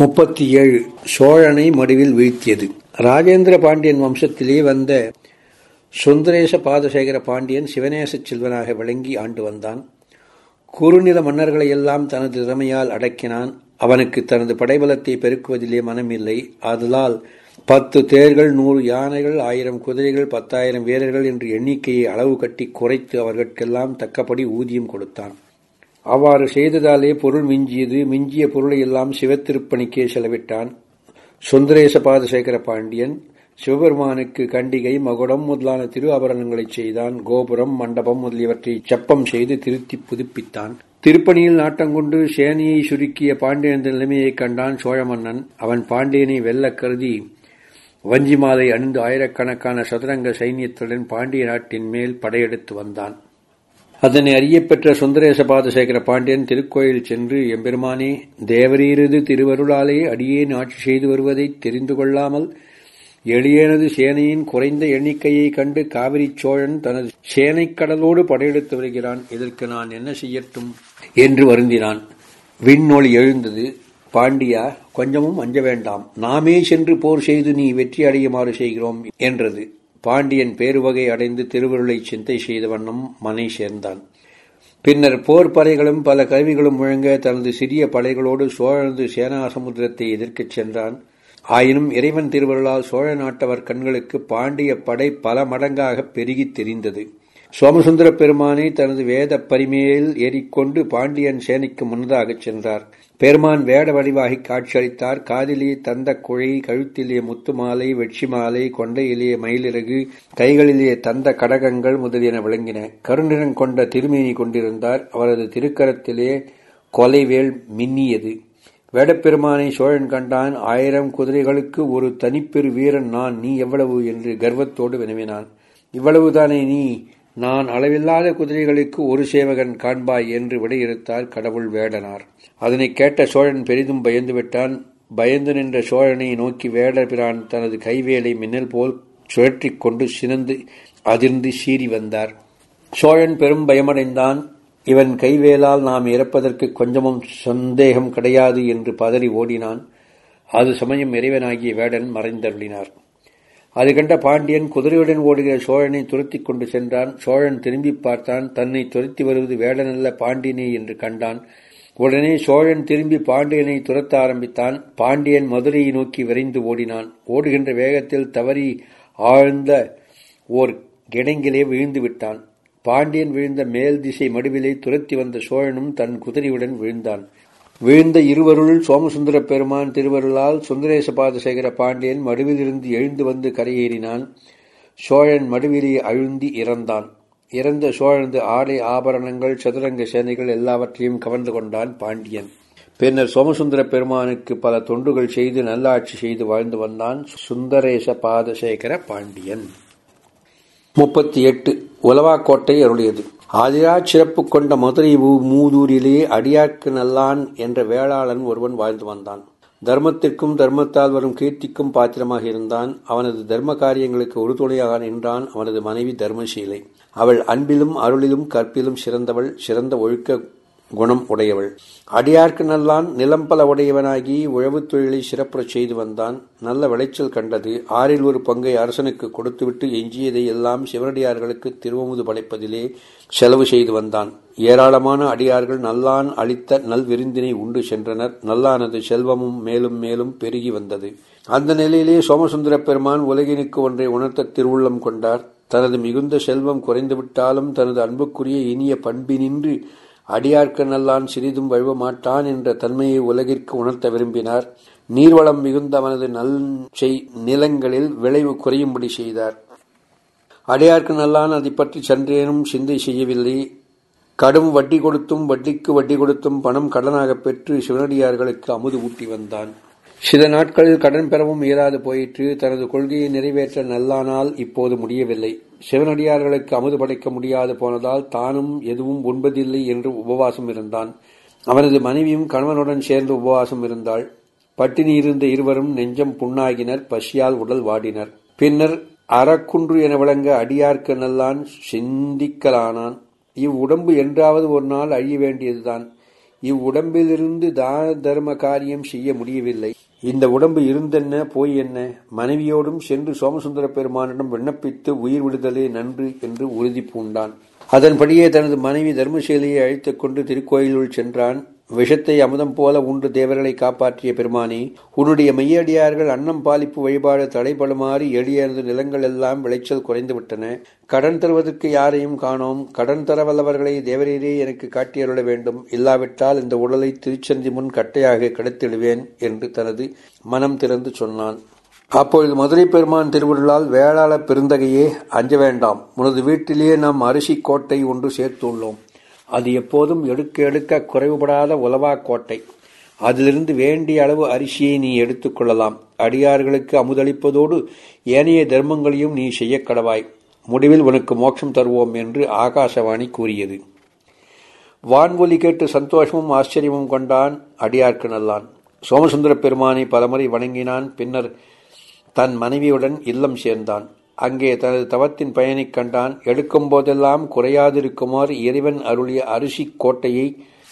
முப்பத்தி ஏழு சோழனை மடுவில் வீழ்த்தியது. ராஜேந்திர பாண்டியன் வம்சத்திலே வந்த சுந்தரேச பாதசேகர பாண்டியன் சிவநேச செல்வனாக விளங்கி ஆண்டு வந்தான். குறுநில மன்னர்களை எல்லாம் தனது திறமையால் அடக்கினான். அவனுக்கு தனது படைபலத்தை பெருக்குவதிலே மனமில்லை. அதனால் பத்து தேர்கள் நூறு யானைகள் ஆயிரம் குதிரைகள் பத்தாயிரம் வீரர்கள் என்று எண்ணிக்கையை அளவு கட்டி குறைத்து அவர்களுக்கெல்லாம் தக்கபடி ஊதியம் கொடுத்தான். அவ்வாறு செய்ததாலே பொருள் மிஞ்சியது மிஞ்சிய பொருளை எல்லாம் சிவத்திருப்பணிக்கே செலவிட்டான். சுந்தரேச பாதசேகர பாண்டியன் சிவபெருமானுக்கு கண்டிகை மகுடம் முதலான திரு ஆபரணங்களைச் செய்தான். கோபுரம் மண்டபம் முதலியவற்றை செப்பம் செய்து திருத்தி புதுப்பித்தான். திருப்பணியில் நாட்டங்கொண்டு சேனையை சுருக்கிய பாண்டியனின் நிலைமையைக் கண்டான் சோழ மன்னன் அவன் பாண்டியனை வெல்ல கருதி வஞ்சி மாலை அணிந்து ஆயிரக்கணக்கான சதுரங்க சைன்யத்துடன் பாண்டிய நாட்டின் மேல் படையெடுத்து வந்தான். அதனை அறியப்பெற்ற சுந்தரேச பாதசேகர பாண்டியன் திருக்கோயில் சென்று எம்பெருமானே தேவரீரது திருவருளாலே அடியேன் ஆட்சி செய்து வருவதை தெரிந்து கொள்ளாமல் எளியனது சேனையின் குறைந்த எண்ணிக்கையை கண்டு காவிரி சோழன் தனது சேனைக்கடலோடு படையெடுத்து வருகிறான். இதற்கு நான் என்ன செய்யட்டும்? என்று வருந்தினான். விண்ணொளி எழுந்தது பாண்டியா கொஞ்சமும் அஞ்ச வேண்டாம். நாமே சென்று போர் செய்து நீ வெற்றி அடையுமாறு செய்கிறோம் என்றது. பாண்டியன் பேருவகை அடைந்து திருவருளை சிந்தை செய்த வண்ணம் மனை சேர்ந்தான். பின்னர் போர் படைகளும் பல கருவிகளும் முழங்க தனது சிறிய படைகளோடு சோழனது சேனா சமுத்திரத்தை எதிர்க்கச் சென்றான். ஆயினும் இறைவன் திருவருளால் சோழ நாட்டவர் கண்களுக்கு பாண்டிய படை பல மடங்காக பெருகித் தெரிந்தது. சோமசுந்தர பெருமானை தனது வேத பரிமையில் ஏறிக்கொண்டு பாண்டியன் சேனைக்கு முன்னதாகச் சென்றார். பெருமான் வேட வடிவாகி காட்சியளித்தார். காதிலே தந்த குழை கழுத்திலே முத்து மாலை வெட்சி மாலை கொண்டையிலே மயிலிறகு கைகளிலே தந்த கடகங்கள் முதலியன விளங்கின. கருநிறம் கொண்ட திருமேனி கொண்டிருந்தார். அவரது திருக்கரத்திலே கொலைவேல் மின்னியது. வேடப்பெருமானை சோழன் கண்டான். ஆயிரம் குதிரைகளுக்கு ஒரு தனிப்பெரு வீரன் நான் நீ எவ்வளவு? என்று கர்வத்தோடு வினவினான். இவ்வளவுதானே நீ? நான் அளவில்லாத குதிரைகளுக்கு ஒரு சேவகன் காண்பாய் என்று விடையிறுத்தார் கடவுள் வேடனார். அதனை கேட்ட சோழன் பெரிதும் பயந்து விட்டான் பயந்து நின்ற சோழனை நோக்கி வேடபிரான் தனது கைவேலை மின்னல் போல் சுழற்றிக் கொண்டு சினந்து அதிர்ந்து சீறி வந்தார். சோழன் பெரும் பயமடைந்தான். இவன் கைவேலால் நாம் இறப்பதற்கு கொஞ்சமும் சந்தேகம் கிடையாது என்று பதறி ஓடினான். அது சமயம் இறைவனாகிய வேடன் மறைந்தருளினார். அது கண்ட பாண்டியன் குதிரையுடன் ஓடுகிற சோழனை துரத்திக் கொண்டு சென்றான். சோழன் திரும்பி பார்த்தான். தன்னை துரத்தி வருவது வேடனல்ல பாண்டியனே என்று கண்டான். உடனே சோழன் திரும்பி பாண்டியனை துரத்த ஆரம்பித்தான். பாண்டியன் மதுரையை நோக்கி விரைந்து ஓடினான். ஓடுகின்ற வேகத்தில் தவறி ஆழ்ந்த ஓர் கிடங்கிலே விழுந்து விட்டான். பாண்டியன் விழுந்த மேல் திசை மடுவிலே துரத்தி வந்த சோழனும் தன் குதிரையுடன் விழுந்தான். விழுந்த இருவருள் சோமசுந்தர பெருமான் திருவருளால் சுந்தரேச பாதசேகர பாண்டியன் மடுவிலிருந்து எழுந்து வந்து கரையேறினான். சோழன் மடுவிலே அழுந்தி இறந்தான். இறந்த சோழனது ஆடை ஆபரணங்கள் சதுரங்க சேனைகள் எல்லாவற்றையும் கவர்ந்து கொண்டான் பாண்டியன். பின்னர் சோமசுந்தர பெருமானுக்கு பல தொண்டுகள் செய்து நல்லாட்சி செய்து வாழ்ந்து வந்தான் சுந்தரேச பாதசேகர பாண்டியன். முப்பத்தி எட்டு. உலவாக்கோட்டை அருளியது. ஆதிரா சிறப்பு கொண்ட மதுரை மூதூரிலே அடியார்க்கு நல்லான் என்ற வேளாளன் ஒருவன் வாழ்ந்து வந்தான். தர்மத்திற்கும் தர்மத்தால் வரும் கீர்த்திக்கும் பாத்திரமாக இருந்தான். அவனது தர்ம காரியங்களுக்கு உறுதுணையாக நின்றான் அவனது மனைவி தர்மசீலை. அவள் அன்பிலும் அருளிலும் கற்பிலும் சிறந்தவள். சிறந்த ஒழுக்க குணம் உடையவள். அடியார்க்கு நல்லான் நிலம்பல உடையவனாகி உழவுத் தொழிலை சிறப்புறச் செய்து வந்தான். நல்ல விளைச்சல் கண்டது. ஆறில் ஒரு பங்கை அரசனுக்கு கொடுத்துவிட்டு எஞ்சியதை எல்லாம் சிவனடியார்களுக்கு திருவமுது படைப்பதிலே செலவு செய்து வந்தான். ஏராளமான அடியார்கள் நல்லான் அளித்த நல் விருந்தினை உண்டு சென்றனர். நல்லானது செல்வமும் மேலும் மேலும் பெருகி வந்தது. அந்த நிலையிலே சோமசுந்தர பெருமான் உலகினுக்கு ஒன்றை உணர்த்த திருவுள்ளம் கொண்டார். தனது மிகுந்த செல்வம் குறைந்துவிட்டாலும் தனது அன்புக்குரிய இனிய பண்பினின்று அடியார்க்கனல்லான் சிறிதும் வழுவ மாட்டான் என்ற தன்மையை உலகிற்கு உணர்த்த விரும்பினார். நீர்வளம் மிகுந்த அவனது நல் செய் நிலங்களில் விளைவு குறையும்படி செய்தார். அடியார்க்கு நல்லான் அதை பற்றி சன்றேனும் சிந்தை செய்யவில்லை. கடும் வட்டி கொடுத்தும் வட்டிக்கு வட்டி கொடுத்தும் பணம் கடனாக பெற்று சிவனடியார்களுக்கு அமுது ஊட்டி வந்தான். சில நாட்களில் கடன் பெறவும் இயலாது போயிற்று. தனது கொள்கையை நிறைவேற்ற நல்லானால் இப்போது முடியவில்லை. சிவனடியார்களுக்கு அமுது படைக்க முடியாது போனதால் தானும் எதுவும் உண்பதில்லை என்று உபவாசம் இருந்தான். அவனது மனைவியும் கணவனுடன் சேர்ந்து உபவாசம் இருந்தாள். பட்டினி இருந்த இருவரும் நெஞ்சம் புண்ணாகினர் பசியால் உடல் வாடினர். பின்னர் அறக்குன்று என விளங்க அடியார்க்கு நல்லான் சிந்திக்கலானான். இவ்வுடம்பு என்றாவது ஒரு நாள் அழிய வேண்டியதுதான். இவ்வுடம்பிலிருந்து தான தர்ம காரியம் செய்ய முடியவில்லை. இந்த உடம்பு இருந்தென்ன போய் என்ன? மனைவியோடும் சென்று சோமசுந்தர பெருமானிடம் விண்ணப்பித்து உயிர் விடுதலே நன்று என்று உறுதி பூண்டான். அதன்படியே தனது மனைவி தர்மசீலையை அழைத்துக் கொண்டு திருக்கோயிலுள் சென்றான். விஷத்தை அமுதம் போல உண்டு தேவர்களை காப்பாற்றிய பெருமானே உன்னுடைய மெய்யடியார்கள் அன்னம் பாலிப்பு வழிபாடு தடைபடுமாறு எளியனது நிலங்கள் எல்லாம் விளைச்சல் குறைந்துவிட்டன. கடன் தருவதற்கு யாரையும் காணோம். கடன் தரவல்லவர்களை தேவரீரே எனக்கு காட்டியருள வேண்டும். இல்லாவிட்டால் இந்த உடலை திருச்சந்தி முன் கட்டையாக கிடைத்திடுவேன் என்று தனது மனம் திறந்து சொன்னான். அப்பொழுது மதுரை பெருமான் திருவிழால் வேளாள பெருந்தகையே அஞ்ச வேண்டாம். உனது வீட்டிலேயே நாம் அரிசி கோட்டை ஒன்று சேர்த்துள்ளோம். அது எப்போதும் எடுக்க எடுக்க குறைவுபடாத உலவா கோட்டை. அதிலிருந்து வேண்டிய அளவு அரிசியை நீ எடுத்துக்கொள்ளலாம் அடியார்களுக்கு அமுதளிப்பதோடு ஏனைய தர்மங்களையும் நீ செய்ய கடவாய். முடிவில் உனக்கு மோட்சம் தருவோம் என்று ஆகாசவாணி கூறியது. வான்வொலி கேட்டு சந்தோஷமும் ஆச்சரியமும் கொண்டான் அடியார்க்கு நல்லான். சோமசுந்தர பெருமானை பலமுறை வணங்கினான். பின்னர் தன் மனைவியுடன் இல்லம் சேர்ந்தான். அங்கே தனது தவத்தின் பயனைக் கண்டான். எடுக்கும் போதெல்லாம் குறையாதிருக்குமாறு இறைவன் அருளிய அரிசி கோட்டையை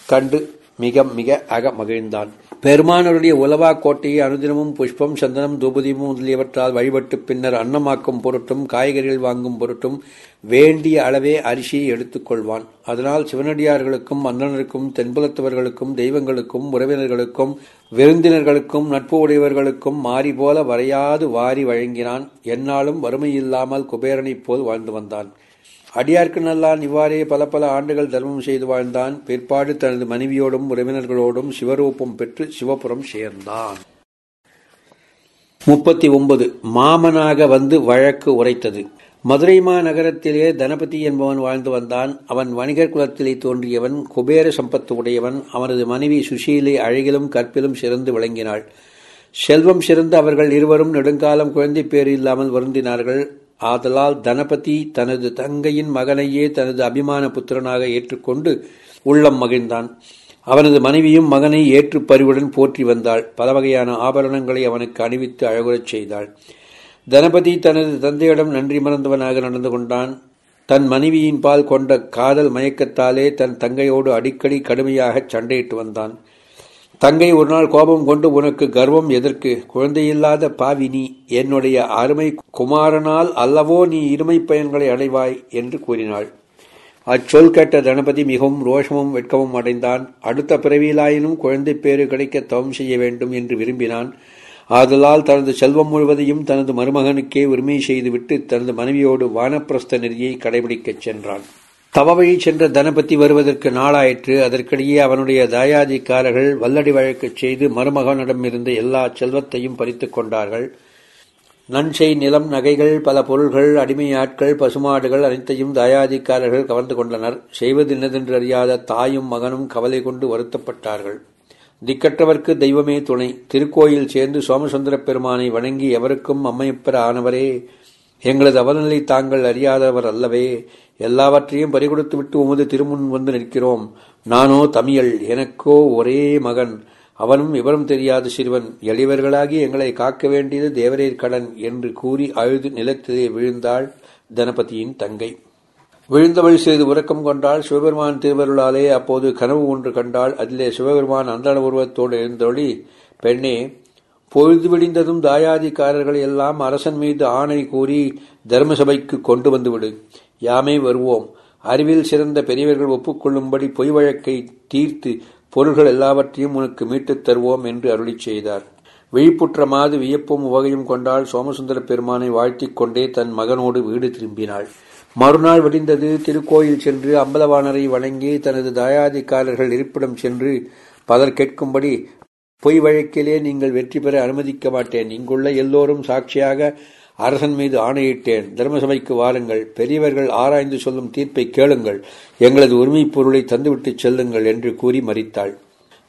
கண்டு மிக மிக அக மகிழ்ந்தான். பெருமானருடைய உலவா கோட்டையை அனுதினமும் புஷ்பம் சந்தனம் தூபதீபம் முதலியவற்றால் வழிபட்டு பின்னர் அன்னமாக்கும் பொருட்டும் காய்கறிகள் வாங்கும் பொருட்டும் வேண்டிய அளவே அரிசியை எடுத்துக்கொள்வான் அதனால் சிவனடியார்களுக்கும் அன்னனருக்கும் தென்புலத்தவர்களுக்கும் தெய்வங்களுக்கும் உறவினர்களுக்கும் விருந்தினர்களுக்கும் நட்பு உடையவர்களுக்கும் மாறி போல வரையாது வாரி வழங்கினான். என்னாலும் வறுமையில்லாமல் குபேரனைப் போல் வாழ்ந்து வந்தான். அடியார்க்கு நல்லான் இவ்வாறே பல பல ஆண்டுகள் தர்மம் செய்து வாழ்ந்தான். பிற்பாடு தனது மனைவியோடும் உறவினர்களோடும் சிவரூபம் பெற்று சிவபுரம் சேர்ந்தான். முப்பத்தி ஒன்பது மாமனாக வந்து வழக்கு உரைத்தது. மதுரை மாநகரத்திலே தனபதி என்பவன் வாழ்ந்து வந்தான். அவன் வணிகர் குலத்திலே தோன்றியவன் குபேர சம்பத்து உடையவன். அவனது மனைவி சுஷீலை அழகிலும் கற்பிலும் சிறந்து விளங்கினாள். செல்வம் சிறந்த அவர்கள் இருவரும் நெடுங்காலம் குழந்தை பேர் இல்லாமல் வருந்தினார்கள். ஆதலால் தனபதி தனது தங்கையின் மகனையே தனது அபிமான புத்திரனாக ஏற்றுக்கொண்டு உள்ளம் மகிழ்ந்தான். அவனது மனைவியும் மகனை ஏற்று பரிவுடன் போற்றி வந்தாள். பல வகையான ஆபரணங்களை அவனுக்கு அணிவித்து அழகுறச் செய்தாள். தனபதி தனது தந்தையிடம் நன்றி மறந்தவனாக நடந்து கொண்டான். தன் மனைவியின் பால் கொண்ட காதல் மயக்கத்தாலே தன் தங்கையோடு அடிக்கடி கடுமையாக சண்டையிட்டு வந்தான். தங்கை ஒரு நாள் கோபம் கொண்டு உனக்கு கர்வம் எதற்கு? குழந்தையில்லாத பாவி நீ என்னுடைய அருமை குமாரனால் அல்லவோ நீ இருமை பயன்களை அடைவாய் என்று கூறினாள். அச்சொல் கேட்ட தனபதி மிகவும் ரோஷமும் வெட்கமும் அடைந்தான். அடுத்த பிறவியிலாயினும் குழந்தை பேறு கிடைக்க தவம் செய்ய வேண்டும் என்று விரும்பினான். ஆதலால் தனது செல்வம் முழுவதையும் தனது மருமகனுக்கே உரிமை செய்துவிட்டு தனது மனைவியோடு வானப்பிரஸ்த நெறியை கடைபிடிக்கச் சென்றான். தவவழி சென்ற தனபதி வருவதற்கு நாளாயிற்று. அதற்கிடையே அவனுடைய தாயாதிக்காரர்கள் வல்லடி வழக்குச் செய்து மருமகனிடமிருந்து எல்லா செல்வத்தையும் பறித்துக் கொண்டார்கள். நன்செய் நிலம் நகைகள் பல பொருள்கள் அடிமையாட்கள் பசுமாடுகள் அனைத்தையும் தாயாதிக்காரர்கள் கவர்ந்து கொண்டனர். செய்வது என்னதென்று அறியாத தாயும் மகனும் கவலை கொண்டு வருத்தப்பட்டார்கள். திக்கற்றவர்க்கு தெய்வமே துணை. திருக்கோயில் சேர்ந்து சோமசுந்தர பெருமானை வணங்கி எவருக்கும் அம்மையப்பெற ஆனவரே எங்களது அவலநிலை தாங்கள் அறியாதவர் அல்லவே எல்லாவற்றையும் பறிகொடுத்து விட்டு உமது திருமுன் வந்து நிற்கிறோம். நானோ தமிழ் எனக்கோ ஒரே மகன். அவனும் விவரம் தெரியாத சிறுவன். எளியவர்களாகி எங்களை காக்க வேண்டியது தேவரீர் கடன் என்று கூறி அழுது நிலத்திலே விழுந்தாள் தனபதியின் தங்கை. விழுந்தவள் சிறிது உறக்கம் கொண்டாள். சிவபெருமான் திருவருளாலே அப்போது கனவு ஒன்று கண்டாள். அதிலே சிவபெருமான் அந்தன உருவத்தோடு எழுந்தொழி பெண்ணே பொழுது விடிந்ததும் தாயாதிக்காரர்கள் எல்லாம் அரசன் மீது ஆணை கூறி தர்மசபைக்கு கொண்டு வந்துவிடு யாமே வருவோம். அறிவில் சிறந்த பெரியவர்கள் ஒப்புக்கொள்ளும்படி பொய் வழக்கை தீர்த்து பொருள்கள் எல்லாவற்றையும் உனக்கு மீட்டுத் தருவோம் என்று அருளி செய்தார். விழிப்புற்றமாது வியப்பும் உவகையும் கொண்டால் சோமசுந்தர பெருமானை வாழ்த்திக் கொண்டே தன் மகனோடு வீடு திரும்பினாள். மறுநாள் விடிந்தது திருக்கோயில் சென்று அம்பலவாணரை வணங்கி தனது தாயாதிக்காரர்கள் இருப்பிடம் சென்று பலர் கேட்கும்படி பொய் வழக்கிலே நீங்கள் வெற்றி பெற அனுமதிக்க மாட்டேன். இங்குள்ள எல்லோரும் சாட்சியாக அரசன் மீது ஆணையிட்டேன். தர்மசபைக்கு வாருங்கள். பெரியவர்கள் ஆராய்ந்து சொல்லும் தீர்ப்பை கேளுங்கள். எங்களது உரிமைப் பொருளை தந்துவிட்டு செல்லுங்கள் என்று கூறி மறித்தாள்.